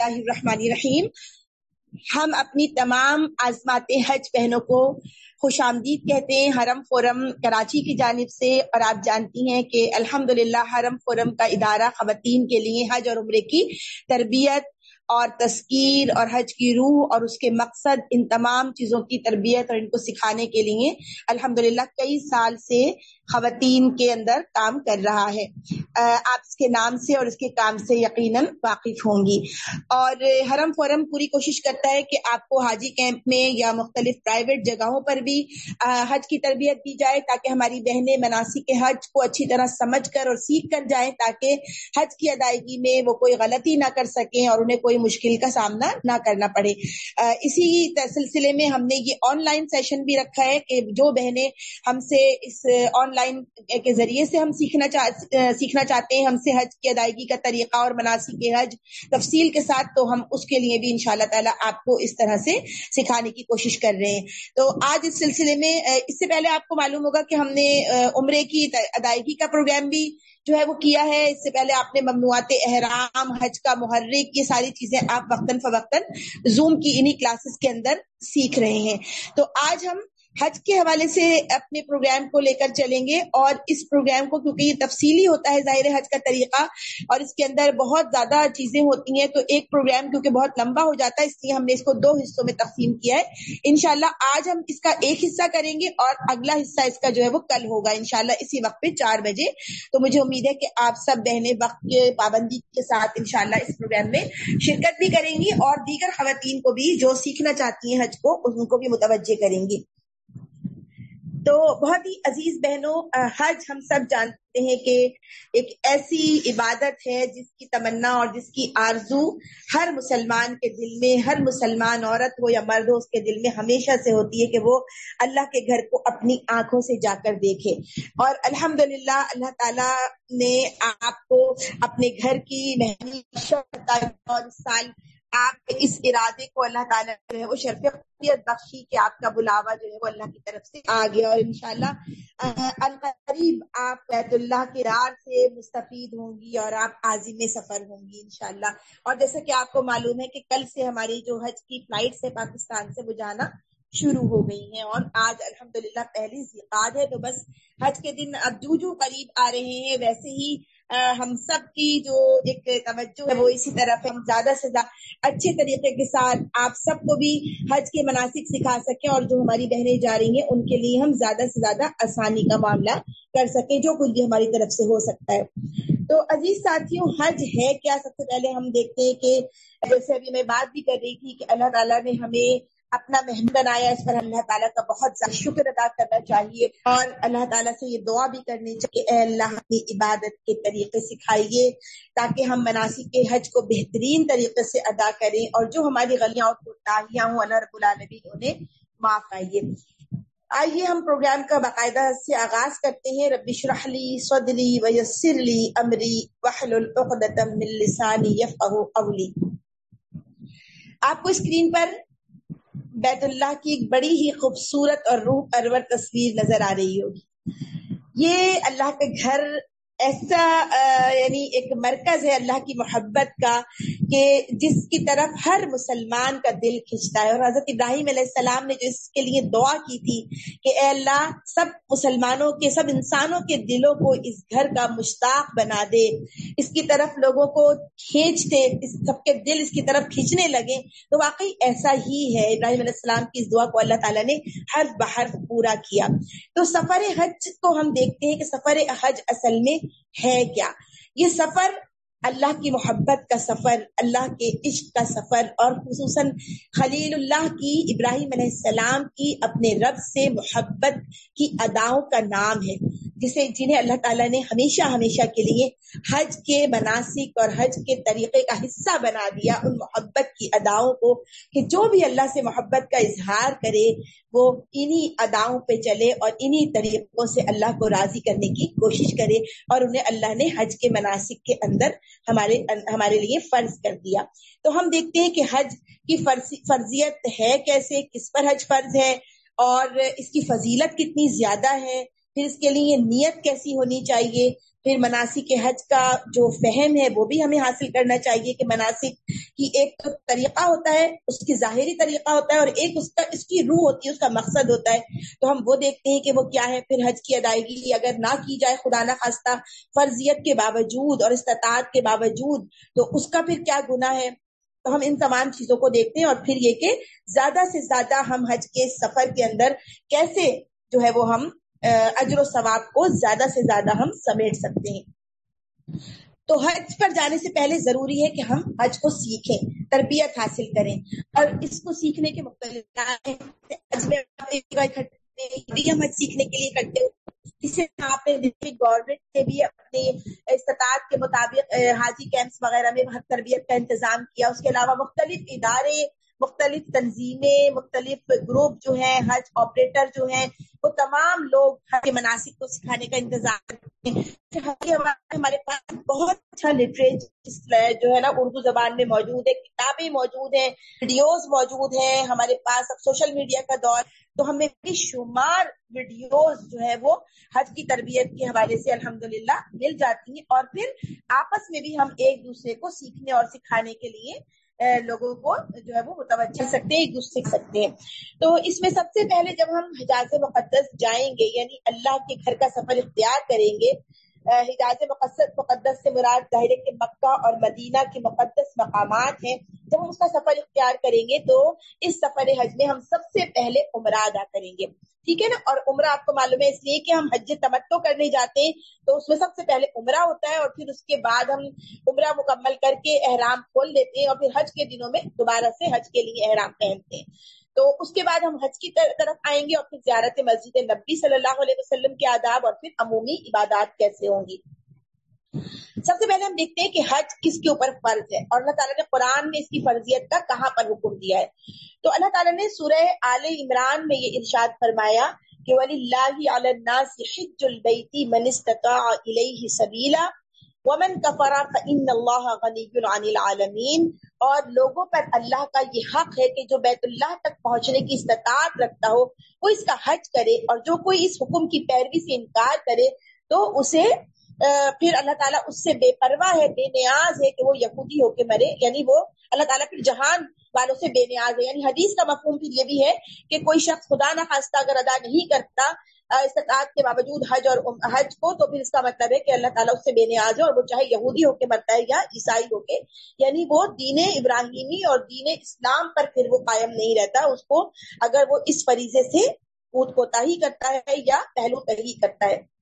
الرحمن الرحیم ہم اپنی تمام عظمات حج بہنوں کو خوش آمدید کہتے ہیں، حرم فورم کراچی کی جانب سے، اور آپ جانتی ہیں کہ الحمد للہ حرم فورم کا ادارہ خواتین کے لیے حج اور عمرے کی تربیت اور تذکیر اور حج کی روح اور اس کے مقصد ان تمام چیزوں کی تربیت اور ان کو سکھانے کے لیے الحمد کئی سال سے خواتین کے اندر کام کر رہا ہے۔ آپ اس کے نام سے اور اس کے کام سے یقیناً واقف ہوں گی۔ اور حرم فورم پوری کوشش کرتا ہے کہ آپ کو حاجی کیمپ میں یا مختلف پرائیویٹ جگہوں پر بھی حج کی تربیت دی جائے تاکہ ہماری بہنیں مناسب کے حج کو اچھی طرح سمجھ کر اور سیکھ کر جائیں تاکہ حج کی ادائیگی میں وہ کوئی غلطی نہ کر سکیں اور انہیں کوئی کوئی مشکل کا سامنا نہ کرنا پڑے۔ اسی سلسلے میں ہم نے یہ آن لائن سیشن بھی رکھا ہے کہ جو بہنیں ہم سے اس آن لائن کے ذریعے سے ہم سیکھنا سیکھنا چاہتے ہیں، ہم سے حج کی ادائیگی کا طریقہ اور مناسب کے حج تفصیل کے ساتھ تو ہم اس کے لیے بھی ان شاء اللہ تعالیٰ آپ کو اس طرح سے سکھانے کی کوشش کر رہے ہیں۔ تو آج اس سلسلے میں اس سے پہلے آپ کو معلوم ہوگا کہ ہم نے عمرے کی ادائیگی کا پروگرام بھی جو ہے وہ کیا ہے، اس سے پہلے آپ نے ممنوعات احرام، حج کا محرک یہ ساری چیزیں آپ وقتاً فوقتاً زوم کی انہی کلاسز کے اندر سیکھ رہے ہیں۔ تو آج ہم حج کے حوالے سے اپنے پروگرام کو لے کر چلیں گے اور اس پروگرام کو کیونکہ یہ تفصیلی ہوتا ہے ظاہر حج کا طریقہ اور اس کے اندر بہت زیادہ چیزیں ہوتی ہیں تو ایک پروگرام کیونکہ بہت لمبا ہو جاتا ہے، اس لیے ہم نے اس کو دو حصوں میں تقسیم کیا ہے۔ انشاءاللہ آج ہم اس کا ایک حصہ کریں گے اور اگلا حصہ اس کا جو ہے وہ کل ہوگا، انشاءاللہ اسی وقت پہ چار بجے۔ تو مجھے امید ہے کہ آپ سب بہنیں وقت کے پابندی کے ساتھ انشاءاللہ اس پروگرام میں شرکت بھی کریں گی اور دیگر خواتین کو بھی جو سیکھنا چاہتی ہیں حج کو، ان کو بھی متوجہ کریں گی۔ تو بہت ہی عزیز بہنوں حج ہم سب جانتے ہیں کہ ایک ایسی عبادت ہے جس کی تمنا اور جس کی آرزو ہر مسلمان کے دل میں، ہر مسلمان عورت ہو یا مرد ہو، اس کے دل میں ہمیشہ سے ہوتی ہے کہ وہ اللہ کے گھر کو اپنی آنکھوں سے جا کر دیکھے۔ اور الحمد للہ اللہ تعالی نے آپ کو اپنے گھر کی مہنگی اور سال آپ کے اس ارادے کو اللہ تعالیٰ جو ہے وہ شرفیت بخشی کہ آپ کا بلاوا جو ہے وہ اللہ کی طرف سے آ گیا اور انشاءاللہ القریب آپ بیت اللہ کے رار سے مستفید ہوں گی اور آپ عظیم سفر ہوں گی انشاءاللہ۔ اور جیسا کہ آپ کو معلوم ہے کہ کل سے ہماری جو حج کی فلائٹ سے پاکستان سے وہ جانا شروع ہو گئی ہیں اور آج الحمدللہ پہلی زیقات ہے تو بس حج کے دن اب جو جو قریب آ رہے ہیں ویسے ہی ہم سب کی جو ایک توجہ ہے، وہ اسی طرف ہم زیادہ سے زیادہ اچھے طریقے کے ساتھ آپ سب کو بھی حج کے مناسب سکھا سکیں اور جو ہماری بہنیں جا رہی ہیں، ان کے لیے ہم زیادہ سے زیادہ آسانی کا معاملہ کر سکیں، جو کچھ بھی ہماری طرف سے ہو سکتا ہے۔ تو عزیز ساتھیوں، حج ہے کیا؟ سب سے پہلے ہم دیکھتے ہیں کہ جیسے ابھی میں بات بھی کر رہی تھی کہ اللہ تعالیٰ نے ہمیں اپنا مہمان بنایا، اس پر اللہ تعالیٰ کا بہت زیادہ شکر ادا کرنا چاہیے اور اللہ تعالیٰ سے یہ دعا بھی کرنی چاہیے، اے اللہ اپنی عبادت کے طریقے سکھائیے تاکہ ہم مناسب کے حج کو بہترین طریقے سے ادا کریں اور جو ہماری غلیاں اور کوتاہیاں ہوں، اللہ رب العالمین انہیں معاف آئیے آئیے ہم پروگرام کا باقاعدہ سے آغاز کرتے ہیں۔ ربی شرحلی صدلی ویسرلی امری وحل العقدم من لسانی یفقہ قولی۔ آپ کو اسکرین پر بیت اللہ کی ایک بڑی ہی خوبصورت اور روح پرور تصویر نظر آ رہی ہوگی۔ یہ اللہ کے گھر ایسا یعنی ایک مرکز ہے اللہ کی محبت کا کہ جس کی طرف ہر مسلمان کا دل کھنچتا ہے۔ اور حضرت ابراہیم علیہ السلام نے جو اس کے لیے دعا کی تھی کہ اے اللہ، سب مسلمانوں کے، سب انسانوں کے دلوں کو اس گھر کا مشتاق بنا دے۔ اس کی طرف لوگوں کو کھینچتے سب کے دل اس کی طرف کھینچنے لگے۔ تو واقعی ایسا ہی ہے ابراہیم علیہ السلام کی اس دعا کو اللہ تعالیٰ نے ہر بہر پورا کیا۔ تو سفر حج کو ہم دیکھتے ہیں کہ سفر حج اصل میں ہے کیا؟ یہ سفر اللہ کی محبت کا سفر، اللہ کے عشق کا سفر اور خصوصاً خلیل اللہ کی، ابراہیم علیہ السلام کی اپنے رب سے محبت کی اداؤں کا نام ہے۔ جسے جنہیں اللہ تعالیٰ نے ہمیشہ ہمیشہ کے لیے حج کے مناسب اور حج کے طریقے کا حصہ بنا دیا، ان محبت کی اداؤں کو کہ جو بھی اللہ سے محبت کا اظہار کرے، وہ انہی اداؤں پہ چلے اور انہی طریقوں سے اللہ کو راضی کرنے کی کوشش کرے اور انہیں اللہ نے حج کے مناسب کے اندر ہمارے ہمارے لیے فرض کر دیا۔ تو ہم دیکھتے ہیں کہ حج کی فرضیت ہے کیسے، کس پر حج فرض ہے اور اس کی فضیلت کتنی زیادہ ہے پھر اس کے لیے نیت کیسی ہونی چاہیے؟ پھر مناسب کے حج کا جو فہم ہے وہ بھی ہمیں حاصل کرنا چاہیے کہ مناسب کی ایک تو طریقہ ہوتا ہے، اس کی ظاہری طریقہ ہوتا ہے اور ایک اس کا، اس کی روح ہوتی ہے، اس کا مقصد ہوتا ہے۔ تو ہم وہ دیکھتے ہیں کہ وہ کیا ہے، پھر حج کی ادائیگی اگر نہ کی جائے خدا نہ خواستہ فرضیت کے باوجود اور استطاعت کے باوجود، تو اس کا پھر کیا گناہ ہے؟ تو ہم ان تمام چیزوں کو دیکھتے ہیں اور پھر یہ کہ زیادہ سے زیادہ ہم حج کے سفر کے اندر کیسے جو ہے وہ ہم اجر و ثواب کو زیادہ سے زیادہ ہم سمیٹ سکتے ہیں۔ تو حج پر جانے سے پہلے ضروری ہے کہ ہم حج کو سیکھیں، تربیت حاصل کریں۔ اور اس کو سیکھنے کے مختلف ہم حج سیکھنے کے لیے کرتے ہو اسی طرح آپ نے گورنمنٹ نے بھی اپنے استطاعت کے مطابق حاجی کیمپس وغیرہ میں تربیت کا انتظام کیا۔ اس کے علاوہ مختلف ادارے مختلف تنظیمیں، مختلف گروپ جو ہیں، حج آپریٹر جو ہیں، وہ تمام لوگ حج مناسب کو سکھانے کا انتظام کرتے ہیں۔ ہمارے پاس بہت اچھا لٹریچر جو ہے نا اردو زبان میں موجود ہے، کتابیں موجود ہیں ویڈیوز موجود ہیں۔ ہمارے پاس اب سوشل میڈیا کا دور، تو ہمیں بھی شمار ویڈیوز جو ہے وہ حج کی تربیت کے حوالے سے الحمدللہ مل جاتی ہیں۔ اور پھر آپس میں بھی ہم ایک دوسرے کو سیکھنے اور سکھانے کے لیے لوگوں کو جو ہے وہ متوجہ سکتے ہیں، ایک دوسرے سیکھ سکتے ہیں۔ تو اس میں سب سے پہلے جب ہم حجاز مقدس جائیں گے یعنی اللہ کے گھر کا سفر اختیار کریں گے حجاز مقدس مقدس سے مراد ظاہر کے مکہ اور مدینہ کے مقدس مقامات ہیں۔ جب ہم اس کا سفر اختیار کریں گے تو اس سفر حج میں ہم سب سے پہلے عمرہ ادا کریں گے۔ ٹھیک ہے نا؟ اور عمرہ آپ کو معلوم ہے اس لیے کہ ہم حج تمتو کرنے جاتے ہیں تو اس میں سب سے پہلے عمرہ ہوتا ہے اور پھر اس کے بعد ہم عمرہ مکمل کر کے احرام کھول لیتے ہیں اور پھر حج کے دنوں میں دوبارہ سے حج کے لیے احرام پہنتے ہیں۔ تو اس کے بعد ہم حج کی طرف آئیں گے اور پھر زیارت مسجد نبی صلی اللہ علیہ وسلم کے آداب اور پھر عمومی عبادات کیسے ہوں گی۔ سب سے پہلے ہم دیکھتے ہیں کہ حج کس کے اوپر فرض ہے اور اللہ تعالیٰ نے قرآن میں اس کی فرضیت کا کہاں پر حکم دیا ہے۔ تو اللہ تعالیٰ نے سورہ آل عمران میں یہ ارشاد فرمایا کہ ولی اللہ الناس حج البیتی من استطاع الیہ سبیلا ومن کفر فان اللہ غنی عن العالمین اور لوگوں پر اللہ کا یہ حق ہے کہ جو بیت اللہ تک پہنچنے کی استطاعت رکھتا ہو، وہ اس کا حج کرے اور جو کوئی اس حکم کی پیروی سے انکار کرے تو اسے پھر اللہ تعالیٰ اس سے بے پرواہ ہے، بے نیاز ہے کہ وہ یہودی ہو کے مرے یعنی وہ اللہ تعالیٰ پھر جہان والوں سے بے نیاز ہے۔ یعنی حدیث کا مفہوم پھر یہ بھی ہے کہ کوئی شخص خدا نہ خواستہ اگر ادا نہیں کرتا استطاعت کے باوجود حج اور حج کو، تو پھر اس کا مطلب ہے کہ اللہ تعالیٰ اس سے بے نیاز ہے اور وہ چاہے یہودی ہو کے مرتا ہے یا عیسائی ہو کے۔ یعنی وہ دین ابراہیمی اور دین اسلام پر پھر وہ قائم نہیں رہتا۔ اس کو اگر وہ اس فریضے سے خود کوتا ہی کرتا ہے یا پہلو تہی کرتا ہے۔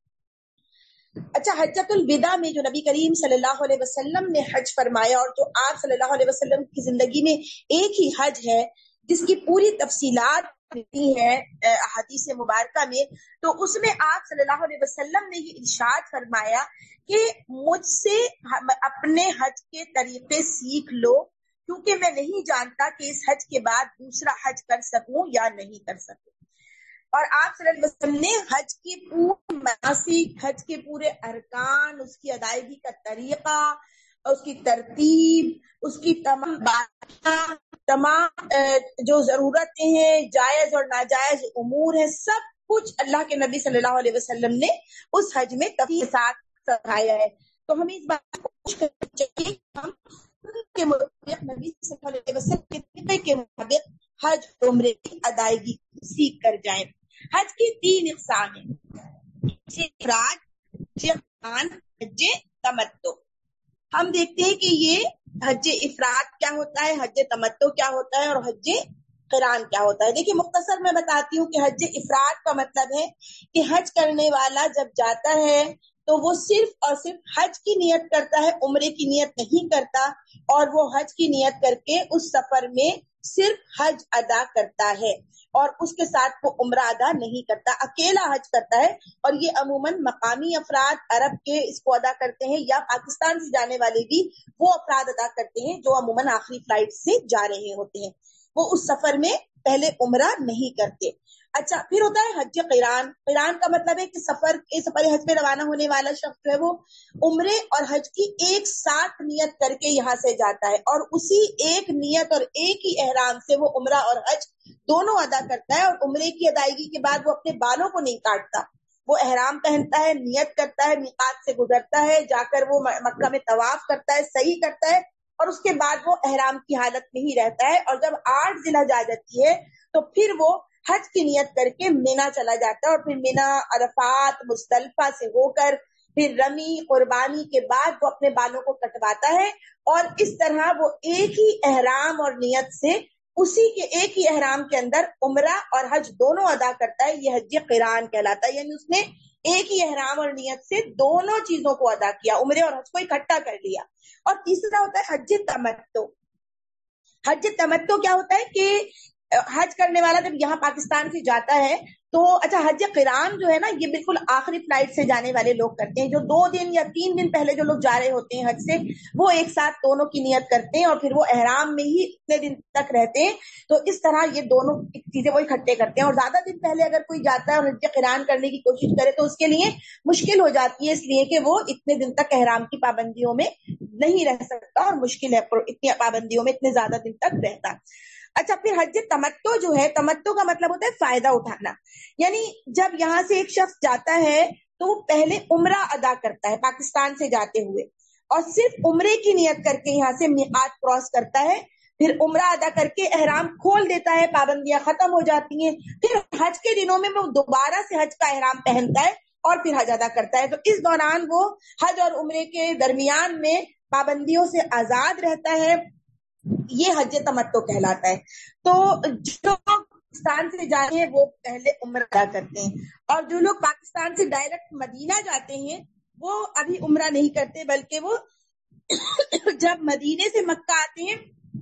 اچھا حجت الوداع میں جو نبی کریم صلی اللہ علیہ وسلم نے حج فرمایا اور جو آپ صلی اللہ علیہ وسلم کی زندگی میں ایک ہی حج ہے، جس کی پوری تفصیلات ہے حدیث مبارکہ میں، تو اس میں آپ صلی اللہ علیہ وسلم نے یہ ارشاد فرمایا کہ مجھ سے اپنے حج کے طریقے سیکھ لو، کیونکہ میں نہیں جانتا کہ اس حج کے بعد دوسرا حج کر سکوں یا نہیں کر سکوں۔ اور آپ صلی اللہ علیہ وسلم نے حج کی پوری مناسب حج کے پورے ارکان، اس کی ادائیگی کا طریقہ، اس کی ترتیب، اس کی تمام باتیں تمام جو ضرورتیں ہیں، جائز اور ناجائز امور ہیں، سب کچھ اللہ کے نبی صلی اللہ علیہ وسلم نے اس حج میں تفصیل ساتھ سکھایا ہے۔ تو ہمیں اس بات کو کوشش کرنی چاہیے ہم کے مطابق نبی صلی اللہ علیہ وسلم کے کے مطابق حج عمرے کی ادائیگی سیکھ کر جائیں۔ حج کی تین اقسام ہیں۔ حج جی ہاں، جی تمتو ہم دیکھتے ہیں کہ یہ حج افراد کیا ہوتا ہے، حج تمتو کیا ہوتا ہے اور حج قرآن کیا ہوتا ہے۔ دیکھیے، مختصر میں بتاتی ہوں کہ حج افراد کا مطلب ہے کہ حج کرنے والا جب جاتا ہے تو وہ صرف اور صرف حج کی نیت کرتا ہے، عمرے کی نیت نہیں کرتا اور وہ حج کی نیت کر کے اس سفر میں صرف حج ادا کرتا ہے اور اس کے ساتھ وہ عمرہ ادا نہیں کرتا، اکیلا حج کرتا ہے اور یہ عموماً مقامی افراد عرب کے اس کو ادا کرتے ہیں یا پاکستان سے جانے والے بھی وہ افراد ادا کرتے ہیں جو عموماً آخری فلائٹ سے جا رہے ہوتے ہیں۔ وہ اس سفر میں پہلے عمرہ نہیں کرتے۔ اچھا پھر ہوتا ہے حج قیران قیران کا مطلب ہے کہ سفر کے سفر حج میں روانہ ہونے والا شخص جو ہے وہ عمرے اور حج کی ایک ساتھ نیت کر کے یہاں سے جاتا ہے اور اسی ایک نیت اور ایک ہی احرام سے وہ عمرہ اور حج دونوں ادا کرتا ہے اور عمرے کی ادائیگی کے بعد وہ اپنے بالوں کو نہیں کاٹتا۔ وہ احرام پہنتا ہے، نیت کرتا ہے نکات سے گزرتا ہے، جا کر وہ مکہ میں طواف کرتا ہے، صحیح کرتا ہے اور اس کے بعد وہ احرام کی حالت میں ہی رہتا ہے اور جب آٹھ ضلع جا جاتی ہے تو پھر وہ حج کی نیت کر کے مینا چلا جاتا ہے اور پھر مینا، عرفات مستلفہ سے ہو کر پھر رمی، قربانی کے بعد وہ اپنے بالوں کو کٹواتا ہے اور اس طرح وہ ایک ہی احرام اور نیت سے اسی کے ایک ہی احرام کے اندر عمرہ اور حج دونوں ادا کرتا ہے، یہ حج قرآن کہلاتا ہے۔ یعنی اس نے ایک ہی احرام اور نیت سے دونوں چیزوں کو ادا کیا، عمرے اور حج کو اکٹھا کر لیا۔ اور تیسرا ہوتا ہے حج تمتو حج تمتو کیا ہوتا ہے کہ حج کرنے والا جب یہاں پاکستان سے جاتا ہے تو اچھا حج قرآن جو ہے نا، یہ بالکل آخری فلائٹ سے جانے والے لوگ کرتے ہیں، جو دو دن یا تین دن پہلے جو لوگ جا رہے ہوتے ہیں حج سے، وہ ایک ساتھ دونوں کی نیت کرتے ہیں اور پھر وہ احرام میں ہی اتنے دن تک رہتے ہیں۔ تو اس طرح یہ دونوں چیزیں وہ اکٹھے کرتے ہیں۔ اور زیادہ دن پہلے اگر کوئی جاتا ہے اور حج قرآن کرنے کی کوشش کرے تو اس کے لیے مشکل ہو جاتی ہے، اس لیے کہ وہ اتنے دن تک احرام کی پابندیوں میں نہیں رہ سکتا اور مشکل ہے، اتنی پابندیوں میں اتنے زیادہ دن تک رہتا۔ اچھا پھر حج تمتو جو ہے، تمتو کا مطلب ہوتا ہے فائدہ اٹھانا۔ یعنی جب یہاں سے ایک شخص جاتا ہے تو وہ پہلے عمرہ ادا کرتا ہے پاکستان سے جاتے ہوئے۔ اور صرف عمرے کی نیت کر کے یہاں سے میقات کراس کرتا ہے، پھر عمرہ ادا کر کے احرام کھول دیتا ہے، پابندیاں ختم ہو جاتی ہیں۔ پھر حج کے دنوں میں وہ دوبارہ سے حج کا احرام پہنتا ہے اور پھر حج ادا کرتا ہے۔ تو اس دوران وہ حج اور عمرے کے درمیان میں پابندیوں سے آزاد رہتا ہے۔ یہ حج تمتو کہلاتا ہے۔ تو جو پاکستان سے جاتے ہیں، وہ پہلے عمرہ ادا کرتے ہیں۔ اور جو لوگ پاکستان سے ڈائریکٹ مدینہ جاتے ہیں، وہ ابھی عمرہ نہیں کرتے، بلکہ وہ جب مدینے سے مکہ آتے ہیں،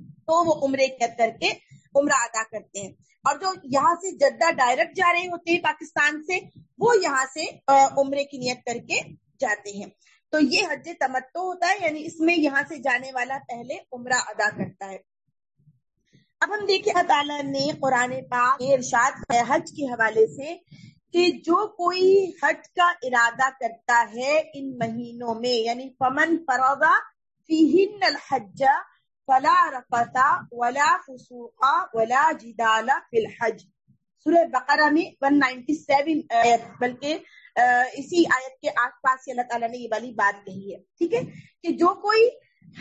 تو وہ عمرے کر کے عمرہ ادا کرتے ہیں۔ اور جو یہاں سے جدہ ڈائریکٹ جا رہے ہوتے ہیں پاکستان سے، وہ یہاں سے عمرے کی نیت کر کے جاتے ہیں۔ تو یہ حج تمتو ہوتا ہے یعنی اس میں یہاں سے جانے والا پہلے عمرہ ادا کرتا ہے۔ اب ہم دیکھیں اللہ تعالیٰ نے قرآن پاک ارشاد حج کے حوالے سے کہ جو کوئی حج کا ارادہ کرتا ہے ان مہینوں میں یعنی فمن فروغا فیہن الحج فلا رفتا ولا فسوقا ولا جدالا فی الحج۔ سورہ بقرہ میں 197 آیت، بلکہ اسی آیت کے آس پاس اللہ تعالیٰ نے یہ والی بات کہی ہے۔ ٹھیک ہے؟ کہ جو کوئی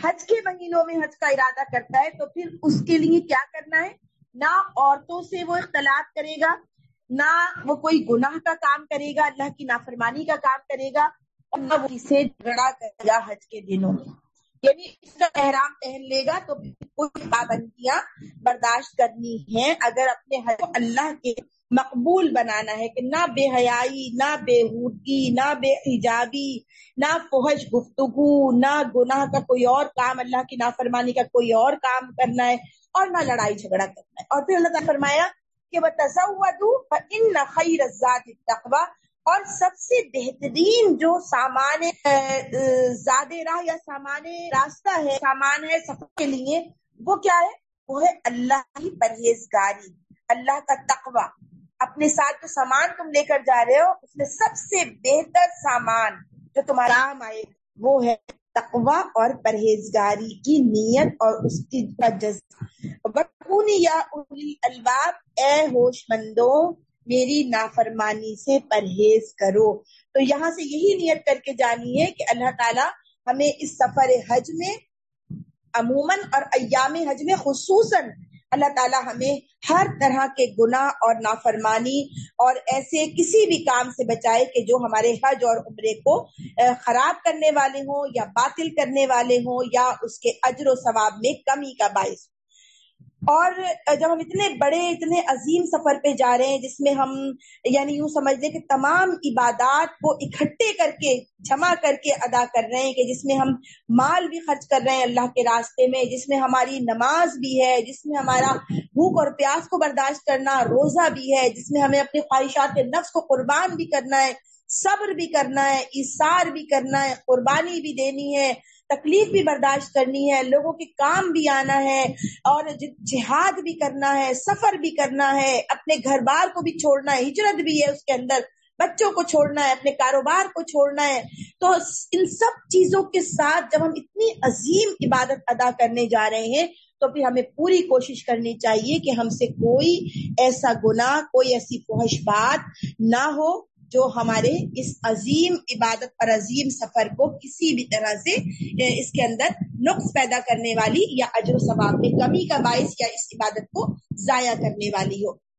حج کے مہینوں میں حج کا ارادہ کرتا ہے تو پھر اس کے لیے کیا کرنا ہے؟ نہ عورتوں سے وہ اختلاط کرے گا، نہ وہ کوئی گناہ کا کام کرے گا، اللہ کی نافرمانی کا کام کرے گا، اور نہ وہ اسے جھگڑا کرے گا حج کے دنوں میں۔ یعنی اس کا احرام پہن لے گا تو کوئی پابندیاں برداشت کرنی ہیں۔ اگر اپنے حج اللہ کے مقبول بنانا ہے کہ نہ بے حیائی، نہ بے حودگی نہ بے حجابی نہ فحش گفتگو، نہ گناہ کا کوئی اور کام، اللہ کی نافرمانی کا کوئی اور کام کرنا ہے اور نہ لڑائی جھگڑا کرنا ہے۔ اور پھر اللہ تعالیٰ فرمایا کہ وہ تصور ان خیر تقوا اور سب سے بہترین جو سامان زیادہ راہ یا سامان راستہ ہے، سامان ہے سفر کے لیے، وہ کیا ہے؟ وہ ہے اللہ کی پرہیزگاری، اللہ کا تقوی۔ اپنے ساتھ جو سامان تم لے کر جا رہے ہو، اس میں سب سے بہتر سامان جو تمہارا کام آئے، وہ ہے تقوا اور پرہیزگاری کی نیت اور اس کی یا الباب، اے ہوش مندوں میری نافرمانی سے پرہیز کرو۔ تو یہاں سے یہی نیت کر کے جانی ہے کہ اللہ تعالیٰ ہمیں اس سفر حج میں، عموماً اور ایام حج میں، خصوصاً اللہ تعالیٰ ہمیں ہر طرح کے گناہ اور نافرمانی اور ایسے کسی بھی کام سے بچائے کہ جو ہمارے حج اور عمرے کو خراب کرنے والے ہوں یا باطل کرنے والے ہوں یا اس کے اجر و ثواب میں کمی کا باعث اور جب ہم اتنے بڑے، اتنے عظیم سفر پہ جا رہے ہیں، جس میں ہم یعنی یوں سمجھ لیں کہ تمام عبادات کو اکٹھے کر کے، جمع کر کے ادا کر رہے ہیں کہ جس میں ہم مال بھی خرچ کر رہے ہیں اللہ کے راستے میں، جس میں ہماری نماز بھی ہے، جس میں ہمارا بھوک اور پیاس کو برداشت کرنا، روزہ بھی ہے، جس میں ہمیں اپنی خواہشات نفس کو قربان بھی کرنا ہے، صبر بھی کرنا ہے اثار بھی کرنا ہے، قربانی بھی دینی ہے تکلیف بھی برداشت کرنی ہے لوگوں کے کام بھی آنا ہے اور جہاد بھی کرنا ہے سفر بھی کرنا ہے اپنے گھر بار کو بھی چھوڑنا ہے ہجرت بھی ہے اس کے اندر بچوں کو چھوڑنا ہے اپنے کاروبار کو چھوڑنا ہے۔ تو ان سب چیزوں کے ساتھ جب ہم اتنی عظیم عبادت ادا کرنے جا رہے ہیں تو پھر ہمیں پوری کوشش کرنی چاہیے کہ ہم سے کوئی ایسا گناہ کوئی ایسی فوہش بات نہ ہو۔ جو ہمارے اس عظیم عبادت اور عظیم سفر کو کسی بھی طرح سے اس کے اندر نقص پیدا کرنے والی یا اجر و ثواب میں کمی کا باعث یا اس عبادت کو ضائع کرنے والی ہو۔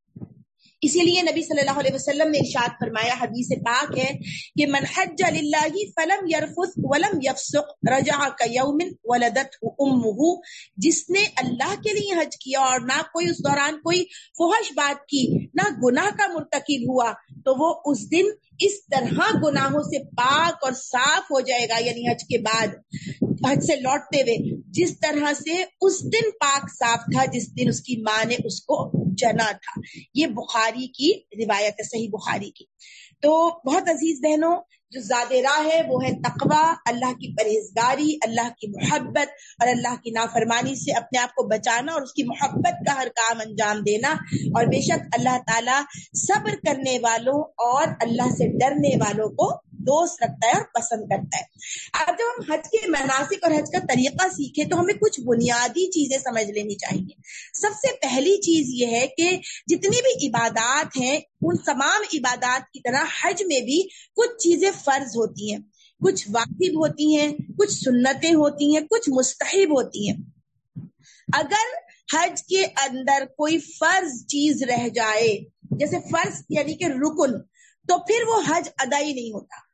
اسی لیے نبی صلی اللہ علیہ وسلم نے ارشاد فرمایا، حدیث پاک ہے کہ من حج للہ فلم یرفث ولم یفسق رجع کیوم ولدت امه جس نے اللہ کے لیے حج کیا اور نہ کوئی اس دوران کوئی فحش بات کی، نہ گناہ کا مرتکب ہوا، تو وہ اس دن اس طرح گناہوں سے پاک اور صاف ہو جائے گا یعنی حج کے بعد، حج سے لوٹتے ہوئے۔ جس طرح سے اس دن پاک صاف تھا، جس دن اس کی ماں نے اس کو جنا تھا۔ یہ بخاری کی روایت ہے، صحیح بخاری کی۔ تو بہت عزیز بہنوں، جو زیادہ راہ ہے، وہ ہے تقوا اللہ کی پرہیزگاری، اللہ کی محبت اور اللہ کی نافرمانی سے اپنے آپ کو بچانا اور اس کی محبت کا ہر کام انجام دینا۔ اور بے شک اللہ تعالی صبر کرنے والوں اور اللہ سے ڈرنے والوں کو دوست رکھتا ہے اور پسند کرتا ہے۔ اب جب ہم حج کے مناسب اور حج کا طریقہ سیکھیں تو ہمیں کچھ بنیادی چیزیں سمجھ لینی چاہیے۔ سب سے پہلی چیز یہ ہے کہ جتنی بھی عبادات ہیں، ان تمام عبادات کی طرح حج میں بھی کچھ چیزیں فرض ہوتی ہیں۔ کچھ واقف ہوتی ہیں، کچھ سنتیں ہوتی ہیں، کچھ مستحب ہوتی ہیں۔ اگر حج کے اندر کوئی فرض چیز رہ جائے، جیسے فرض یعنی کہ رکن، تو پھر وہ حج ادا ہی نہیں ہوتا۔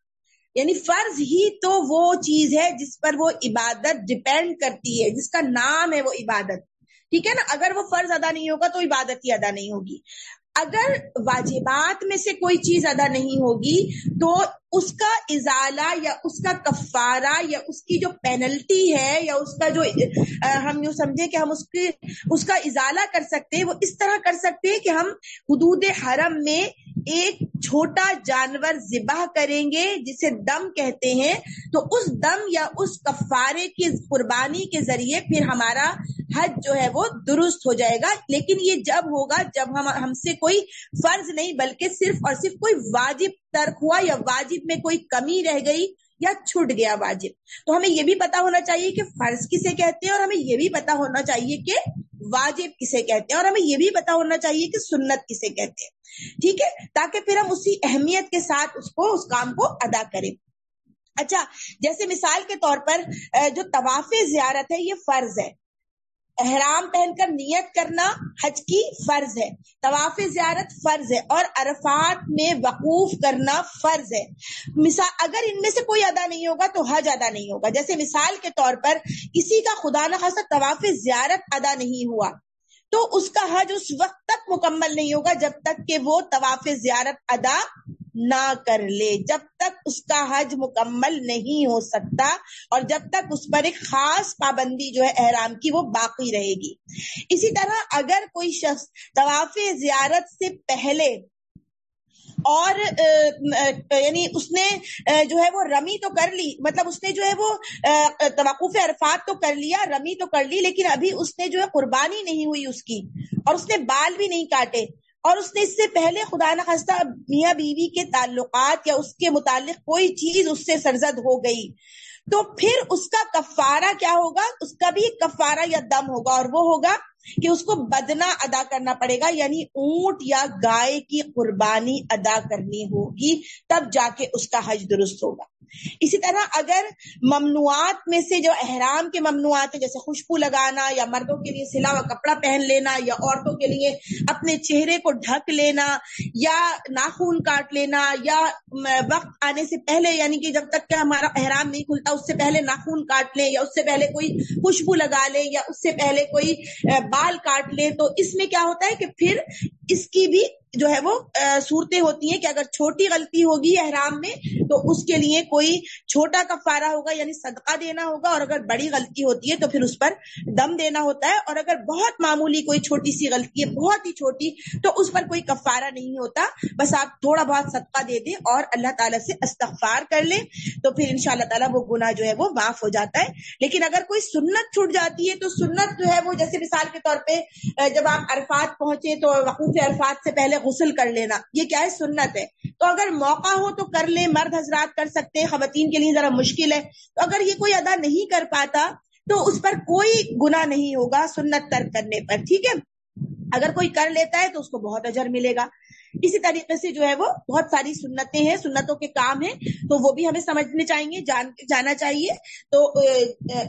یعنی فرض ہی تو وہ چیز ہے جس پر وہ عبادت ڈپینڈ کرتی ہے، جس کا نام ہے وہ عبادت۔ ٹھیک ہے نا؟ اگر وہ فرض ادا نہیں ہوگا تو عبادت ہی ادا نہیں ہوگی۔ اگر واجبات میں سے کوئی چیز ادا نہیں ہوگی تو اس کا ازالہ یا اس کا کفارہ یا اس کی جو پینلٹی ہے یا اس کا جو ہم یوں سمجھے کہ ہم اس کی، اس کا ازالہ کر سکتے ہیں، وہ اس طرح کر سکتے ہیں کہ ہم حدود حرم میں ایک چھوٹا جانور ذبح کریں گے، جسے دم کہتے ہیں۔ تو اس دم یا اس کفارے کی قربانی کے ذریعے پھر ہمارا حج جو ہے وہ درست ہو جائے گا۔ لیکن یہ جب ہوگا جب ہم ہم سے کوئی فرض نہیں، بلکہ صرف اور صرف کوئی واجب ترک ہوا یا واجب میں کوئی کمی رہ گئی یا چھٹ گیا واجب۔ تو ہمیں یہ بھی پتا ہونا چاہیے کہ فرض کسے کہتے ہیں اور ہمیں یہ بھی پتا ہونا چاہیے کہ واجب کسے کہتے ہیں اور ہمیں یہ بھی پتا ہونا چاہیے کہ سنت کسے کہتے ہیں۔ ٹھیک ہے؟ تاکہ پھر ہم اسی اہمیت کے ساتھ اس کو، اس کام کو ادا کریں۔ اچھا جیسے مثال کے طور پر جو طواف زیارت ہے، یہ فرض ہے۔ احرام پہن کر نیت کرنا حج کی فرض ہے۔ طواف زیارت فرض ہے اور عرفات میں وقوف کرنا فرض ہے۔ مثال، اگر ان میں سے کوئی ادا نہیں ہوگا تو حج ادا نہیں ہوگا۔ جیسے مثال کے طور پر کسی کا خدا نخواستہ طواف زیارت ادا نہیں ہوا، تو اس کا حج اس وقت تک مکمل نہیں ہوگا جب تک کہ وہ طواف زیارت ادا نہ کر لے۔ جب تک اس کا حج مکمل نہیں ہو سکتا اور جب تک اس پر ایک خاص پابندی جو ہے احرام کی وہ باقی رہے گی۔ اسی طرح اگر کوئی شخص طواف زیارت سے پہلے اور یعنی اس نے جو ہے وہ رمی تو کر لی مطلب اس نے جو ہے وہ توقف عرفات تو کر لیا، رمی تو کر لی، لیکن ابھی اس نے جو ہے قربانی نہیں ہوئی اس کی اور اس نے بال بھی نہیں کاٹے۔ اور اس نے اس سے پہلے خدا نخواستہ میاں بیوی کے تعلقات یا اس کے متعلق کوئی چیز اس سے سرزد ہو گئی۔ تو پھر اس کا کفارہ کیا ہوگا؟ اس کا بھی کفارہ یا دم ہوگا اور وہ ہوگا کہ اس کو بدنا ادا کرنا پڑے گا یعنی اونٹ یا گائے کی قربانی ادا کرنی ہوگی، تب جا کے اس کا حج درست ہوگا۔ اسی طرح اگر ممنوعات میں سے جو احرام کے ممنوعات ہیں، جیسے خوشبو لگانا یا مردوں کے لیے سلا ہوا کپڑا پہن لینا یا عورتوں کے لیے اپنے چہرے کو ڈھک لینا یا ناخون کاٹ لینا یا وقت آنے سے پہلے یعنی کہ جب تک کہ ہمارا احرام نہیں کھلتا، اس سے پہلے ناخون کاٹ لیں یا اس سے پہلے کوئی خوشبو لگا لے یا اس سے پہلے کوئی بال کاٹ لے تو اس میں کیا ہوتا ہے کہ پھر اس کی بھی جو ہے وہ صورتیں ہوتی ہیں کہ اگر چھوٹی غلطی ہوگی احرام میں، تو اس کے لیے کوئی چھوٹا کفارہ ہوگا یعنی صدقہ دینا ہوگا، اور اگر بڑی غلطی ہوتی ہے تو پھر اس پر دم دینا ہوتا ہے، اور اگر بہت معمولی کوئی چھوٹی سی غلطی ہے، بہت ہی چھوٹی، تو اس پر کوئی کفارہ نہیں ہوتا۔ بس آپ تھوڑا بہت صدقہ دے دیں اور اللہ تعالیٰ سے استغفار کر لیں، تو پھر ان شاء اللہ تعالیٰ وہ گناہ جو ہے وہ معاف ہو جاتا ہے۔ لیکن اگر کوئی سنت چھوٹ جاتی ہے، تو سنت جو ہے وہ جیسے مثال کے طور پہ جب آپ عرفات پہنچے تو وقوف عرفات سے پہلے غسل کر لینا۔ یہ کیا ہے؟ سنت ہے۔ تو اگر موقع ہو تو کر لیں، مرد حضرات کر سکتے ہیں، خواتین کے لیے ذرا مشکل ہے۔ تو اگر یہ کوئی ادا نہیں کر پاتا تو اس پر کوئی گنا نہیں ہوگا سنت ترک کرنے پر، ٹھیک ہے؟ اگر کوئی کر لیتا ہے تو اس کو بہت اجر ملے گا۔ اسی طریقے سے جو ہے وہ بہت ساری سنتیں ہیں، سنتوں کے کام ہیں۔ تو وہ بھی ہمیں سمجھنے چاہیے جان، جانا چاہیے۔ تو